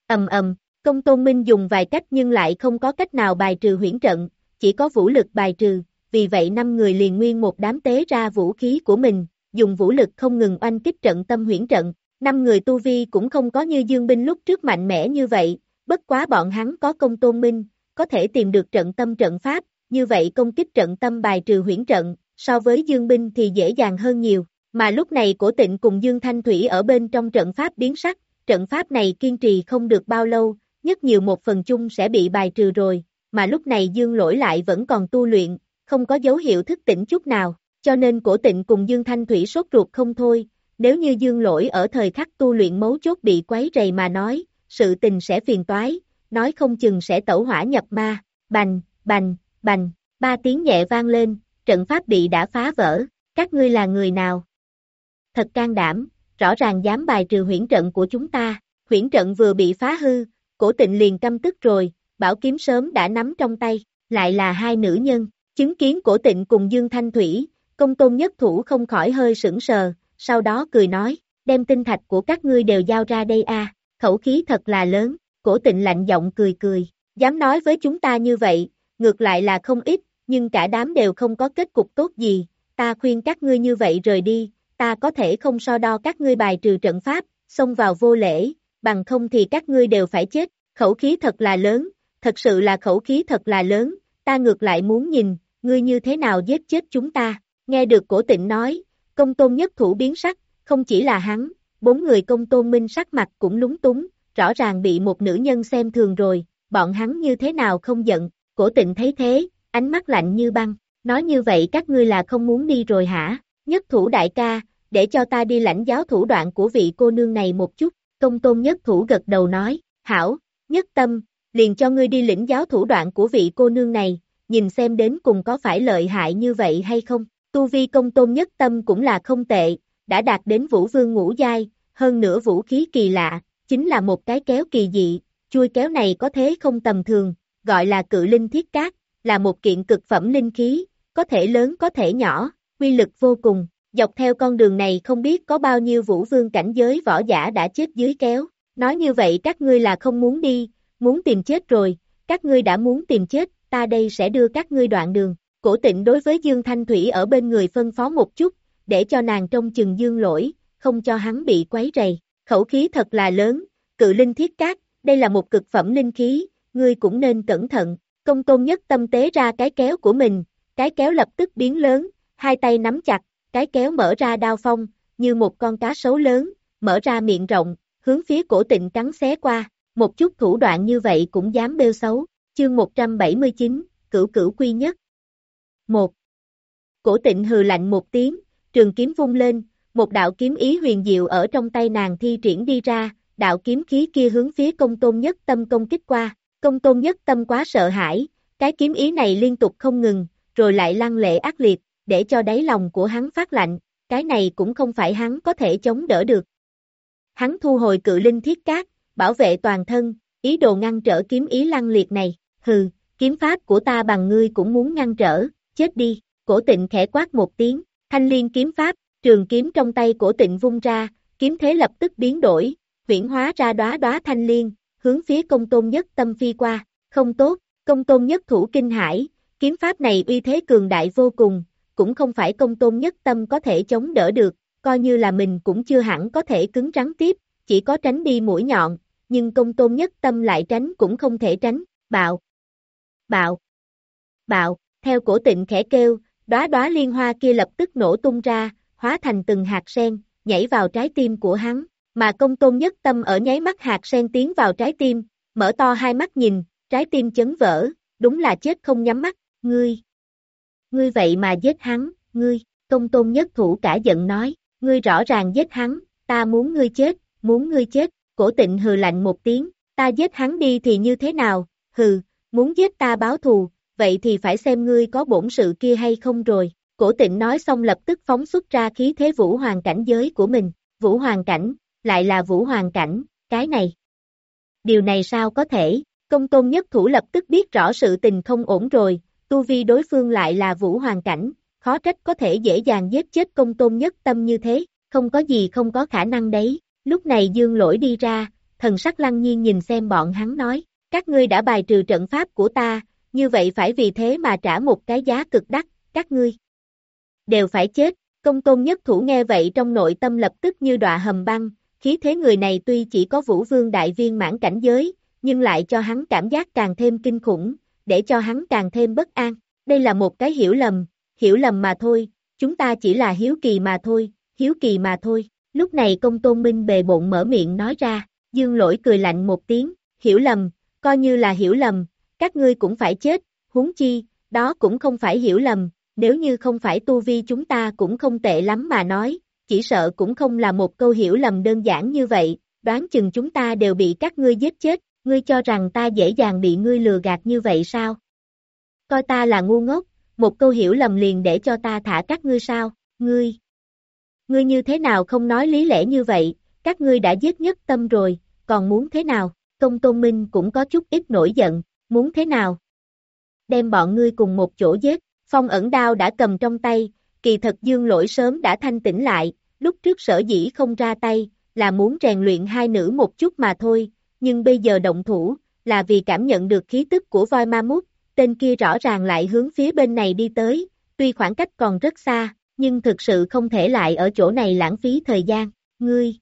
S2: ầm ầm, Công tôn minh dùng vài cách nhưng lại không có cách nào bài trừ huyễn trận, chỉ có vũ lực bài trừ, vì vậy năm người liền nguyên một đám tế ra vũ khí của mình, dùng vũ lực không ngừng oanh kích trận tâm huyễn trận, năm người tu vi cũng không có như dương binh lúc trước mạnh mẽ như vậy, bất quá bọn hắn có công tôn minh, có thể tìm được trận tâm trận pháp, như vậy công kích trận tâm bài trừ huyễn trận, so với dương binh thì dễ dàng hơn nhiều, mà lúc này cổ tịnh cùng dương thanh thủy ở bên trong trận pháp biến sắc, trận pháp này kiên trì không được bao lâu, nhất nhiều một phần chung sẽ bị bài trừ rồi, mà lúc này dương lỗi lại vẫn còn tu luyện, không có dấu hiệu thức tỉnh chút nào, cho nên cổ tịnh cùng Dương Thanh Thủy sốt ruột không thôi, nếu như Dương lỗi ở thời khắc tu luyện mấu chốt bị quấy rầy mà nói, sự tình sẽ phiền toái, nói không chừng sẽ tẩu hỏa nhập ma, bành, bành, bành, ba tiếng nhẹ vang lên, trận pháp bị đã phá vỡ, các ngươi là người nào? Thật can đảm, rõ ràng dám bài trừ huyễn trận của chúng ta, huyễn trận vừa bị phá hư, cổ tịnh liền căm tức rồi, bảo kiếm sớm đã nắm trong tay, lại là hai nữ nhân, chứng kiến cổ tịnh cùng Dương Thanh Thủy, công tôn nhất thủ không khỏi hơi sững sờ, sau đó cười nói, đem tinh thạch của các ngươi đều giao ra đây a khẩu khí thật là lớn, cổ tịnh lạnh giọng cười cười, dám nói với chúng ta như vậy, ngược lại là không ít, nhưng cả đám đều không có kết cục tốt gì, ta khuyên các ngươi như vậy rời đi, ta có thể không so đo các ngươi bài trừ trận pháp, xông vào vô lễ, bằng không thì các ngươi đều phải chết, khẩu khí thật là lớn, thật sự là khẩu khí thật là lớn, ta ngược lại muốn nhìn, ngươi như thế nào giết chết chúng ta, nghe được cổ tịnh nói, công tôn nhất thủ biến sắc, không chỉ là hắn, bốn người công tôn minh sắc mặt cũng lúng túng, rõ ràng bị một nữ nhân xem thường rồi, bọn hắn như thế nào không giận, cổ tịnh thấy thế, ánh mắt lạnh như băng, nói như vậy các ngươi là không muốn đi rồi hả, nhất thủ đại ca, để cho ta đi lãnh giáo thủ đoạn của vị cô nương này một chút, công tôn nhất thủ gật đầu nói, hảo, nhất tâm, liền cho ngươi đi lĩnh giáo thủ đoạn của vị cô nương này, nhìn xem đến cùng có phải lợi hại như vậy hay không. Tu vi công tôn nhất tâm cũng là không tệ, đã đạt đến vũ vương ngũ giai, hơn nữa vũ khí kỳ lạ, chính là một cái kéo kỳ dị, chui kéo này có thế không tầm thường, gọi là cự linh thiết cát, là một kiện cực phẩm linh khí, có thể lớn có thể nhỏ, quy lực vô cùng, dọc theo con đường này không biết có bao nhiêu vũ vương cảnh giới võ giả đã chết dưới kéo, nói như vậy các ngươi là không muốn đi, muốn tìm chết rồi, các ngươi đã muốn tìm chết, ta đây sẽ đưa các ngươi đoạn đường. Cổ tịnh đối với Dương Thanh Thủy ở bên người phân phó một chút, để cho nàng trong chừng Dương lỗi, không cho hắn bị quấy rầy. Khẩu khí thật là lớn, cự linh thiết cát, đây là một cực phẩm linh khí, ngươi cũng nên cẩn thận. Công tôn nhất tâm tế ra cái kéo của mình, cái kéo lập tức biến lớn, hai tay nắm chặt, cái kéo mở ra đao phong, như một con cá sấu lớn, mở ra miệng rộng, hướng phía cổ tịnh cắn xé qua, một chút thủ đoạn như vậy cũng dám bêu xấu. Chương 179, Cửu Cửu Quy Nhất 1. Cổ tịnh hừ lạnh một tiếng, trường kiếm vung lên, một đạo kiếm ý huyền diệu ở trong tay nàng thi triển đi ra, đạo kiếm khí kia hướng phía công tôn nhất tâm công kích qua, công tôn nhất tâm quá sợ hãi, cái kiếm ý này liên tục không ngừng, rồi lại lăng lệ ác liệt, để cho đáy lòng của hắn phát lạnh, cái này cũng không phải hắn có thể chống đỡ được. Hắn thu hồi cự linh thiết cát, bảo vệ toàn thân, ý đồ ngăn trở kiếm ý lăng liệt này, hừ, kiếm pháp của ta bằng ngươi cũng muốn ngăn trở, chết đi, cổ tịnh khẽ quát một tiếng, thanh liên kiếm pháp, trường kiếm trong tay cổ tịnh vung ra, kiếm thế lập tức biến đổi, viễn hóa ra đóa đóa thanh liên, hướng phía công tôn nhất tâm phi qua, không tốt, công tôn nhất thủ kinh hải, kiếm pháp này uy thế cường đại vô cùng, cũng không phải công tôn nhất tâm có thể chống đỡ được, coi như là mình cũng chưa hẳn có thể cứng rắn tiếp, chỉ có tránh đi mũi nhọn, nhưng công tôn nhất tâm lại tránh cũng không thể tránh, bạo, bạo, bạo, theo cổ tịnh khẽ kêu, đóa đóa liên hoa kia lập tức nổ tung ra, hóa thành từng hạt sen, nhảy vào trái tim của hắn, mà công tôn nhất tâm ở nháy mắt hạt sen tiến vào trái tim, mở to hai mắt nhìn, trái tim chấn vỡ, đúng là chết không nhắm mắt, ngươi. Ngươi vậy mà giết hắn, ngươi, công tôn nhất thủ cả giận nói, ngươi rõ ràng giết hắn, ta muốn ngươi chết, muốn ngươi chết, cổ tịnh hừ lạnh một tiếng, ta giết hắn đi thì như thế nào, hừ, muốn giết ta báo thù, vậy thì phải xem ngươi có bổn sự kia hay không rồi. Cổ tịnh nói xong lập tức phóng xuất ra khí thế vũ hoàng cảnh giới của mình, vũ hoàng cảnh, lại là vũ hoàng cảnh, cái này. Điều này sao có thể, công tôn nhất thủ lập tức biết rõ sự tình không ổn rồi, tu vi đối phương lại là vũ hoàng cảnh, khó trách có thể dễ dàng giết chết công tôn nhất tâm như thế, không có gì không có khả năng đấy. Lúc này dương lỗi đi ra, thần sắc lăng nhiên nhìn xem bọn hắn nói, các ngươi đã bài trừ trận pháp của ta, như vậy phải vì thế mà trả một cái giá cực đắt, các ngươi đều phải chết, công tôn nhất thủ nghe vậy trong nội tâm lập tức như đọa hầm băng, khí thế người này tuy chỉ có vũ vương đại viên mãn cảnh giới, nhưng lại cho hắn cảm giác càng thêm kinh khủng, để cho hắn càng thêm bất an, đây là một cái hiểu lầm, hiểu lầm mà thôi, chúng ta chỉ là hiếu kỳ mà thôi, hiếu kỳ mà thôi, lúc này công tôn minh bề bộn mở miệng nói ra, dương lỗi cười lạnh một tiếng, hiểu lầm, coi như là hiểu lầm, các ngươi cũng phải chết, huống chi, đó cũng không phải hiểu lầm, nếu như không phải tu vi chúng ta cũng không tệ lắm mà nói, chỉ sợ cũng không là một câu hiểu lầm đơn giản như vậy, đoán chừng chúng ta đều bị các ngươi giết chết, ngươi cho rằng ta dễ dàng bị ngươi lừa gạt như vậy sao? Coi ta là ngu ngốc, một câu hiểu lầm liền để cho ta thả các ngươi sao, ngươi? Ngươi như thế nào không nói lý lẽ như vậy, các ngươi đã giết nhất tâm rồi, còn muốn thế nào? Công Tôn Minh cũng có chút ít nổi giận, muốn thế nào? Đem bọn ngươi cùng một chỗ giết, phong ẩn đao đã cầm trong tay, kỳ thật dương lỗi sớm đã thanh tỉnh lại, lúc trước sở dĩ không ra tay, là muốn rèn luyện hai nữ một chút mà thôi, nhưng bây giờ động thủ, là vì cảm nhận được khí tức của voi ma mút, tên kia rõ ràng lại hướng phía bên này đi tới, tuy khoảng cách còn rất xa, nhưng thực sự không thể lại ở chỗ này lãng phí thời gian, ngươi.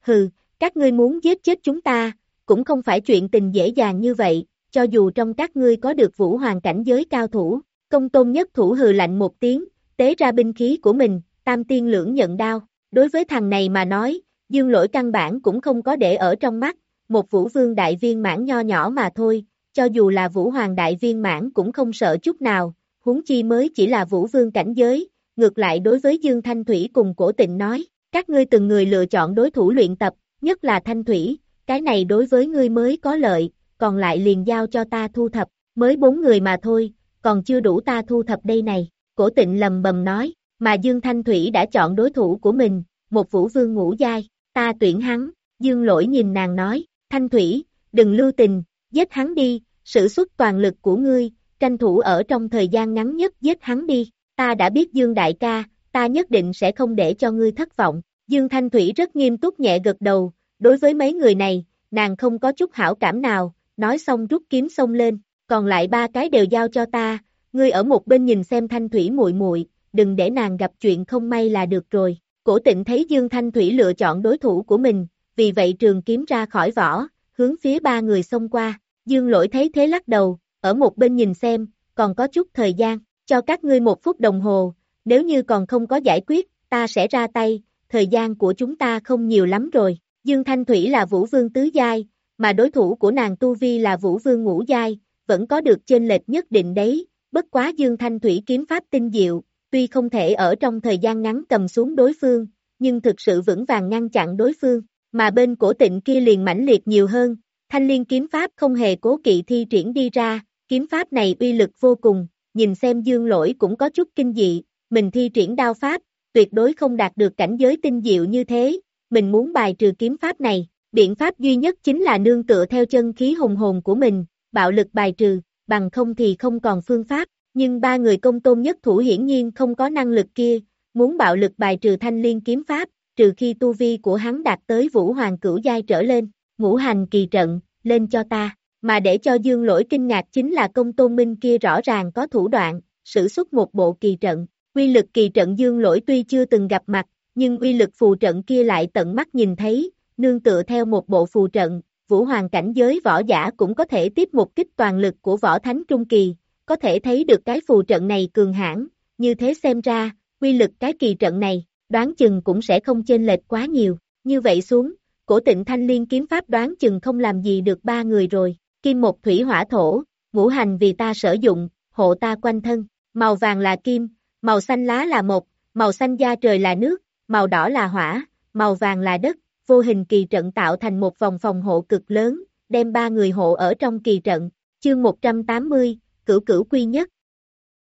S2: Hừ, các ngươi muốn giết chết chúng ta, cũng không phải chuyện tình dễ dàng như vậy, cho dù trong các ngươi có được vũ hoàng cảnh giới cao thủ, công tôn nhất thủ hừ lạnh một tiếng, tế ra binh khí của mình, tam tiên lưỡng nhận đao, đối với thằng này mà nói, dương lỗi căn bản cũng không có để ở trong mắt, một vũ vương đại viên mãn nho nhỏ mà thôi, cho dù là vũ hoàng đại viên mãn cũng không sợ chút nào, huống chi mới chỉ là vũ vương cảnh giới, ngược lại đối với Dương Thanh Thủy cùng cổ tịnh nói, các ngươi từng người lựa chọn đối thủ luyện tập, nhất là Thanh Thủy, cái này đối với ngươi mới có lợi, còn lại liền giao cho ta thu thập, mới bốn người mà thôi, còn chưa đủ ta thu thập đây này, cổ tịnh lầm bầm nói, mà Dương Thanh Thủy đã chọn đối thủ của mình, một vũ vương ngũ giai, ta tuyển hắn, Dương lỗi nhìn nàng nói, Thanh Thủy, đừng lưu tình, giết hắn đi, sử xuất toàn lực của ngươi, tranh thủ ở trong thời gian ngắn nhất giết hắn đi, ta đã biết Dương Đại ca, ta nhất định sẽ không để cho ngươi thất vọng, Dương Thanh Thủy rất nghiêm túc nhẹ gật đầu, đối với mấy người này, nàng không có chút hảo cảm nào, nói xong rút kiếm xông lên, còn lại ba cái đều giao cho ta, ngươi ở một bên nhìn xem Thanh Thủy muội muội, đừng để nàng gặp chuyện không may là được rồi. Cổ tịnh thấy Dương Thanh Thủy lựa chọn đối thủ của mình, vì vậy trường kiếm ra khỏi vỏ, hướng phía ba người xông qua, Dương lỗi thấy thế lắc đầu, ở một bên nhìn xem, còn có chút thời gian, cho các ngươi một phút đồng hồ, nếu như còn không có giải quyết, ta sẽ ra tay, thời gian của chúng ta không nhiều lắm rồi. Dương Thanh Thủy là Vũ Vương Tứ Giai, mà đối thủ của nàng Tu Vi là Vũ Vương Ngũ Giai, vẫn có được chênh lệch nhất định đấy, bất quá Dương Thanh Thủy kiếm pháp tinh diệu, tuy không thể ở trong thời gian ngắn cầm xuống đối phương, nhưng thực sự vững vàng ngăn chặn đối phương, mà bên cổ tịnh kia liền mãnh liệt nhiều hơn, thanh liên kiếm pháp không hề cố kỵ thi triển đi ra, kiếm pháp này uy lực vô cùng, nhìn xem dương lỗi cũng có chút kinh dị, mình thi triển đao pháp, tuyệt đối không đạt được cảnh giới tinh diệu như thế, mình muốn bài trừ kiếm pháp này, biện pháp duy nhất chính là nương tựa theo chân khí hùng hồn của mình, bạo lực bài trừ, bằng không thì không còn phương pháp, nhưng ba người công tôn nhất thủ hiển nhiên không có năng lực kia, muốn bạo lực bài trừ thanh liên kiếm pháp, trừ khi tu vi của hắn đạt tới vũ hoàng cửu giai trở lên, ngũ hành kỳ trận, lên cho ta, mà để cho dương lỗi kinh ngạc chính là công tôn minh kia rõ ràng có thủ đoạn, sử xuất một bộ kỳ trận, quy lực kỳ trận dương lỗi tuy chưa từng gặp mặt, nhưng uy lực phù trận kia lại tận mắt nhìn thấy, nương tựa theo một bộ phù trận, vũ hoàng cảnh giới võ giả cũng có thể tiếp một kích toàn lực của võ thánh trung kỳ, có thể thấy được cái phù trận này cường hãn, như thế xem ra, quy lực cái kỳ trận này, đoán chừng cũng sẽ không chênh lệch quá nhiều, như vậy xuống, cổ tịnh thanh liên kiếm pháp đoán chừng không làm gì được ba người rồi, kim một thủy hỏa thổ, ngũ hành vì ta sử dụng, hộ ta quanh thân, màu vàng là kim, màu xanh lá là một, màu xanh da trời là nước, màu đỏ là hỏa, màu vàng là đất, vô hình kỳ trận tạo thành một vòng phòng hộ cực lớn, đem ba người hộ ở trong kỳ trận, chương 180, cửu cửu quy nhất.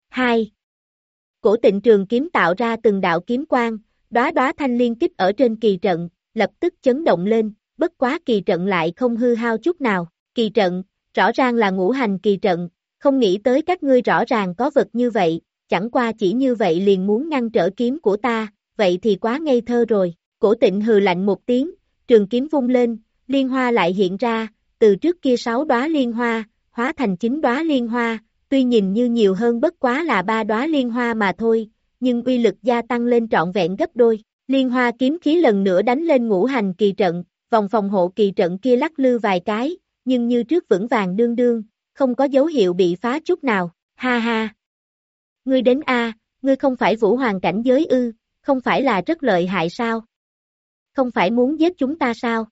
S2: 2. Cổ tịnh trường kiếm tạo ra từng đạo kiếm quang, đóa đóa thanh liên kích ở trên kỳ trận, lập tức chấn động lên, bất quá kỳ trận lại không hư hao chút nào, kỳ trận, rõ ràng là ngũ hành kỳ trận, không nghĩ tới các ngươi rõ ràng có vật như vậy, chẳng qua chỉ như vậy liền muốn ngăn trở kiếm của ta, vậy thì quá ngây thơ rồi, cổ tịnh hừ lạnh một tiếng, trường kiếm vung lên, liên hoa lại hiện ra, từ trước kia sáu đóa liên hoa, hóa thành chín đóa liên hoa, tuy nhìn như nhiều hơn bất quá là ba đóa liên hoa mà thôi, nhưng uy lực gia tăng lên trọn vẹn gấp đôi. Liên hoa kiếm khí lần nữa đánh lên ngũ hành kỳ trận, vòng phòng hộ kỳ trận kia lắc lư vài cái, nhưng như trước vững vàng đương đương, không có dấu hiệu bị phá chút nào, ha ha. Ngươi đến A, ngươi không phải vũ hoàng cảnh giới ư, không phải là rất lợi hại sao? Không phải muốn giết chúng ta sao?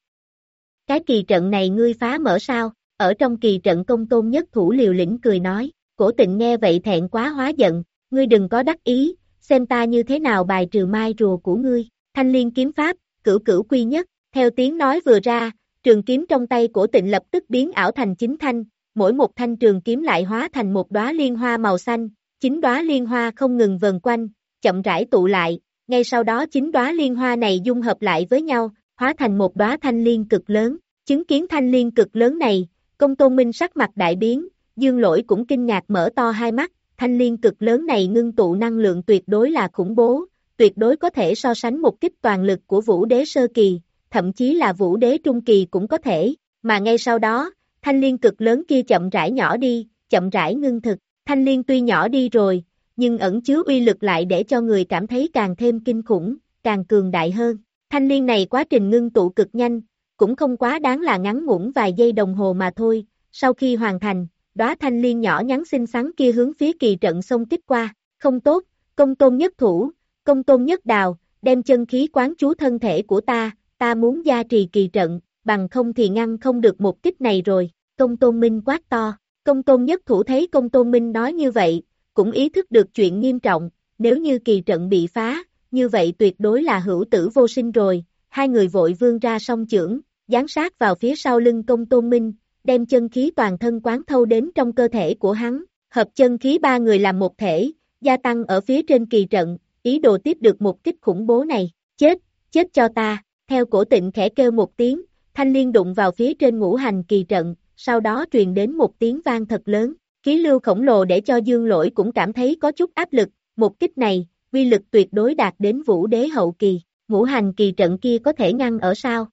S2: Cái kỳ trận này ngươi phá mở sao? Ở trong kỳ trận công tôn nhất thủ liều lĩnh cười nói, cổ tịnh nghe vậy thẹn quá hóa giận, ngươi đừng có đắc ý, xem ta như thế nào bài trừ mai rùa của ngươi, thanh liên kiếm pháp, cửu cửu quy nhất, theo tiếng nói vừa ra, trường kiếm trong tay của tịnh lập tức biến ảo thành chính thanh, mỗi một thanh trường kiếm lại hóa thành một đóa liên hoa màu xanh, chính đóa liên hoa không ngừng vần quanh, chậm rãi tụ lại, ngay sau đó chính đóa liên hoa này dung hợp lại với nhau, hóa thành một đóa thanh liên cực lớn, chứng kiến thanh liên cực lớn này, công tôn minh sắc mặt đại biến, dương lỗi cũng kinh ngạc mở to hai mắt, thanh liên cực lớn này ngưng tụ năng lượng tuyệt đối là khủng bố, tuyệt đối có thể so sánh một kích toàn lực của vũ đế sơ kỳ, thậm chí là vũ đế trung kỳ cũng có thể, mà ngay sau đó, thanh liên cực lớn kia chậm rãi nhỏ đi, chậm rãi ngưng thực, thanh liên tuy nhỏ đi rồi, nhưng ẩn chứa uy lực lại để cho người cảm thấy càng thêm kinh khủng, càng cường đại hơn. Thanh liên này quá trình ngưng tụ cực nhanh, cũng không quá đáng là ngắn ngủn vài giây đồng hồ mà thôi, sau khi hoàn thành, đóa thanh liên nhỏ nhắn xinh xắn kia hướng phía kỳ trận xông kích qua, không tốt, công tôn nhất thủ, công tôn nhất đào, đem chân khí quán chú thân thể của ta, ta muốn gia trì kỳ trận, bằng không thì ngăn không được một kích này rồi, công tôn minh quát to, công tôn nhất thủ thấy công tôn minh nói như vậy, cũng ý thức được chuyện nghiêm trọng, nếu như kỳ trận bị phá, như vậy tuyệt đối là hữu tử vô sinh rồi, hai người vội vươn ra song chưởng, gián sát vào phía sau lưng công tôn minh, đem chân khí toàn thân quán thâu đến trong cơ thể của hắn, hợp chân khí ba người làm một thể, gia tăng ở phía trên kỳ trận, ý đồ tiếp được một kích khủng bố này, chết, chết cho ta, theo cổ tịnh khẽ kêu một tiếng, thanh liên đụng vào phía trên ngũ hành kỳ trận, sau đó truyền đến một tiếng vang thật lớn, khí lưu khổng lồ để cho dương lỗi cũng cảm thấy có chút áp lực, một kích này, quy lực tuyệt đối đạt đến vũ đế hậu kỳ, ngũ hành kỳ trận kia có thể ngăn ở sao?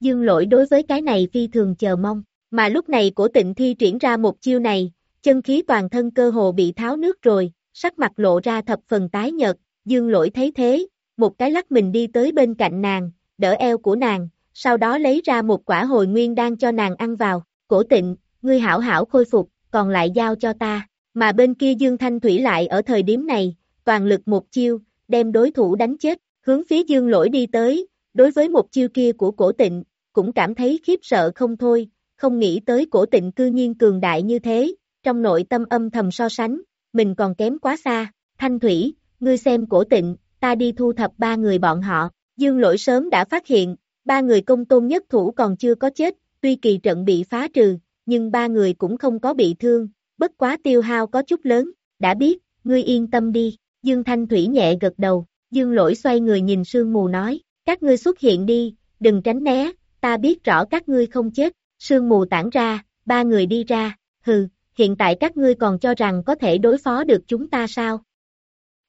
S2: Dương lỗi đối với cái này phi thường chờ mong, mà lúc này cổ tịnh thi triển ra một chiêu này, chân khí toàn thân cơ hồ bị tháo nước rồi, sắc mặt lộ ra thập phần tái nhợt, dương lỗi thấy thế, một cái lắc mình đi tới bên cạnh nàng, đỡ eo của nàng, sau đó lấy ra một quả hồi nguyên đang cho nàng ăn vào, cổ tịnh, ngươi hảo hảo khôi phục, còn lại giao cho ta, mà bên kia Dương Thanh Thủy lại ở thời điểm này, toàn lực một chiêu, đem đối thủ đánh chết, hướng phía Dương lỗi đi tới, đối với một chiêu kia của cổ tịnh, cũng cảm thấy khiếp sợ không thôi, không nghĩ tới cổ tịnh cư nhiên cường đại như thế, trong nội tâm âm thầm so sánh, mình còn kém quá xa, Thanh Thủy, ngươi xem cổ tịnh, ta đi thu thập ba người bọn họ, Dương lỗi sớm đã phát hiện, ba người công tôn nhất thủ còn chưa có chết, tuy kỳ trận bị phá trừ, nhưng ba người cũng không có bị thương, bất quá tiêu hao có chút lớn, đã biết, ngươi yên tâm đi, Dương Thanh Thủy nhẹ gật đầu, Dương lỗi xoay người nhìn sương mù nói, các ngươi xuất hiện đi, đừng tránh né, ta biết rõ các ngươi không chết, sương mù tản ra, ba người đi ra, hừ, hiện tại các ngươi còn cho rằng có thể đối phó được chúng ta sao?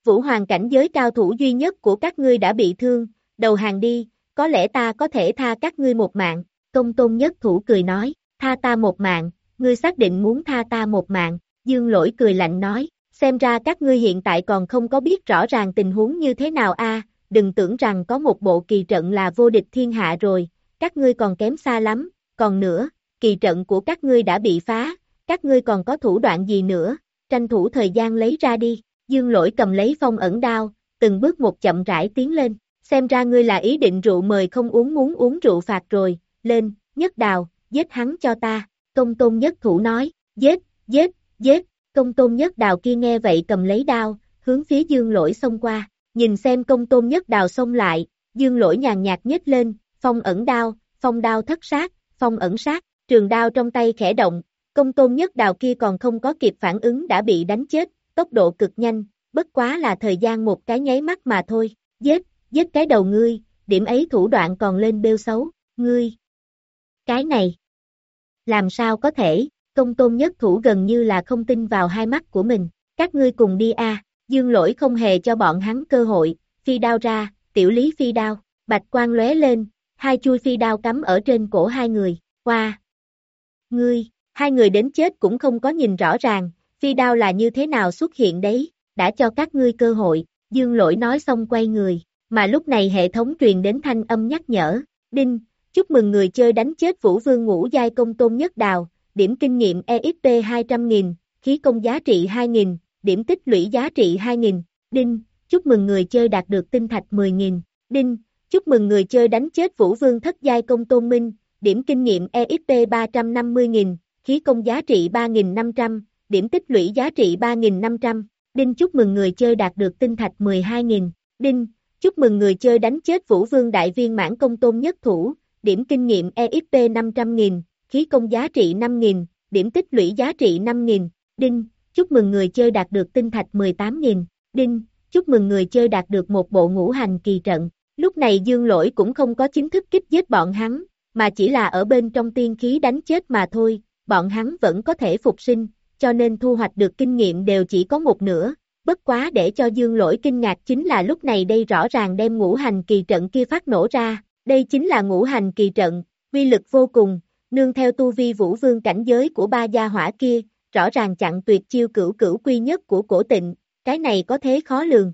S2: Vũ hoàng cảnh giới cao thủ duy nhất của các ngươi đã bị thương, đầu hàng đi, có lẽ ta có thể tha các ngươi một mạng, công tôn nhất thủ cười nói, tha ta một mạng, ngươi xác định muốn tha ta một mạng, dương lỗi cười lạnh nói, xem ra các ngươi hiện tại còn không có biết rõ ràng tình huống như thế nào a. Đừng tưởng rằng có một bộ kỳ trận là vô địch thiên hạ rồi, các ngươi còn kém xa lắm, còn nữa, kỳ trận của các ngươi đã bị phá, các ngươi còn có thủ đoạn gì nữa, tranh thủ thời gian lấy ra đi, dương lỗi cầm lấy phong ẩn đao, từng bước một chậm rãi tiến lên, xem ra ngươi là ý định rượu mời không uống muốn uống rượu phạt rồi, lên, nhất đào, giết hắn cho ta, công tôn nhất thủ nói, giết, giết, giết, công tôn nhất đào kia nghe vậy cầm lấy đao, hướng phía dương lỗi xông qua, nhìn xem công tôn nhất đào xông lại, dương lỗi nhàn nhạt nhếch lên, phong ẩn đao, phong đao thất sát, phong ẩn sát, trường đao trong tay khẽ động, công tôn nhất đào kia còn không có kịp phản ứng đã bị đánh chết, tốc độ cực nhanh, bất quá là thời gian một cái nháy mắt mà thôi, giết, giết cái đầu ngươi, điểm ấy thủ đoạn còn lên bêu xấu, ngươi. Cái này, làm sao có thể, công tôn nhất thủ gần như là không tin vào hai mắt của mình, các ngươi cùng đi a dương lỗi không hề cho bọn hắn cơ hội, phi đao ra, tiểu lý phi đao, bạch quang lóe lên, hai chui phi đao cắm ở trên cổ hai người, qua. Ngươi, hai người đến chết cũng không có nhìn rõ ràng, phi đao là như thế nào xuất hiện đấy, đã cho các ngươi cơ hội, dương lỗi nói xong quay người, mà lúc này hệ thống truyền đến thanh âm nhắc nhở, đinh, chúc mừng người chơi đánh chết vũ vương ngũ giai công tôn nhất đào, điểm kinh nghiệm EXP 200.000, khí công giá trị 2.000, điểm tích lũy giá trị 2.000, đinh, chúc mừng người chơi đạt được tinh thạch 10.000, đinh, chúc mừng người chơi đánh chết vũ vương thất giai công tôn minh, điểm kinh nghiệm EXP 350.000, khí công giá trị 3.500, điểm tích lũy giá trị 3.500, đinh chúc mừng người chơi đạt được tinh thạch 12.000, đinh, chúc mừng người chơi đánh chết vũ vương đại viên mãn công tôn nhất thủ, điểm kinh nghiệm EXP 500.000, khí công giá trị 5.000, điểm tích lũy giá trị 5.000, đinh, chúc mừng người chơi đạt được tinh thạch 18.000, đinh, chúc mừng người chơi đạt được một bộ ngũ hành kỳ trận. Lúc này dương lỗi cũng không có chính thức kích giết bọn hắn, mà chỉ là ở bên trong tiên khí đánh chết mà thôi, bọn hắn vẫn có thể phục sinh, cho nên thu hoạch được kinh nghiệm đều chỉ có một nửa. Bất quá để cho dương lỗi kinh ngạc chính là lúc này đây rõ ràng đem ngũ hành kỳ trận kia phát nổ ra, đây chính là ngũ hành kỳ trận, vi lực vô cùng, nương theo tu vi vũ vương cảnh giới của ba gia hỏa kia, rõ ràng chặn tuyệt chiêu cửu cửu quy nhất của cổ tịnh, cái này có thế khó lường.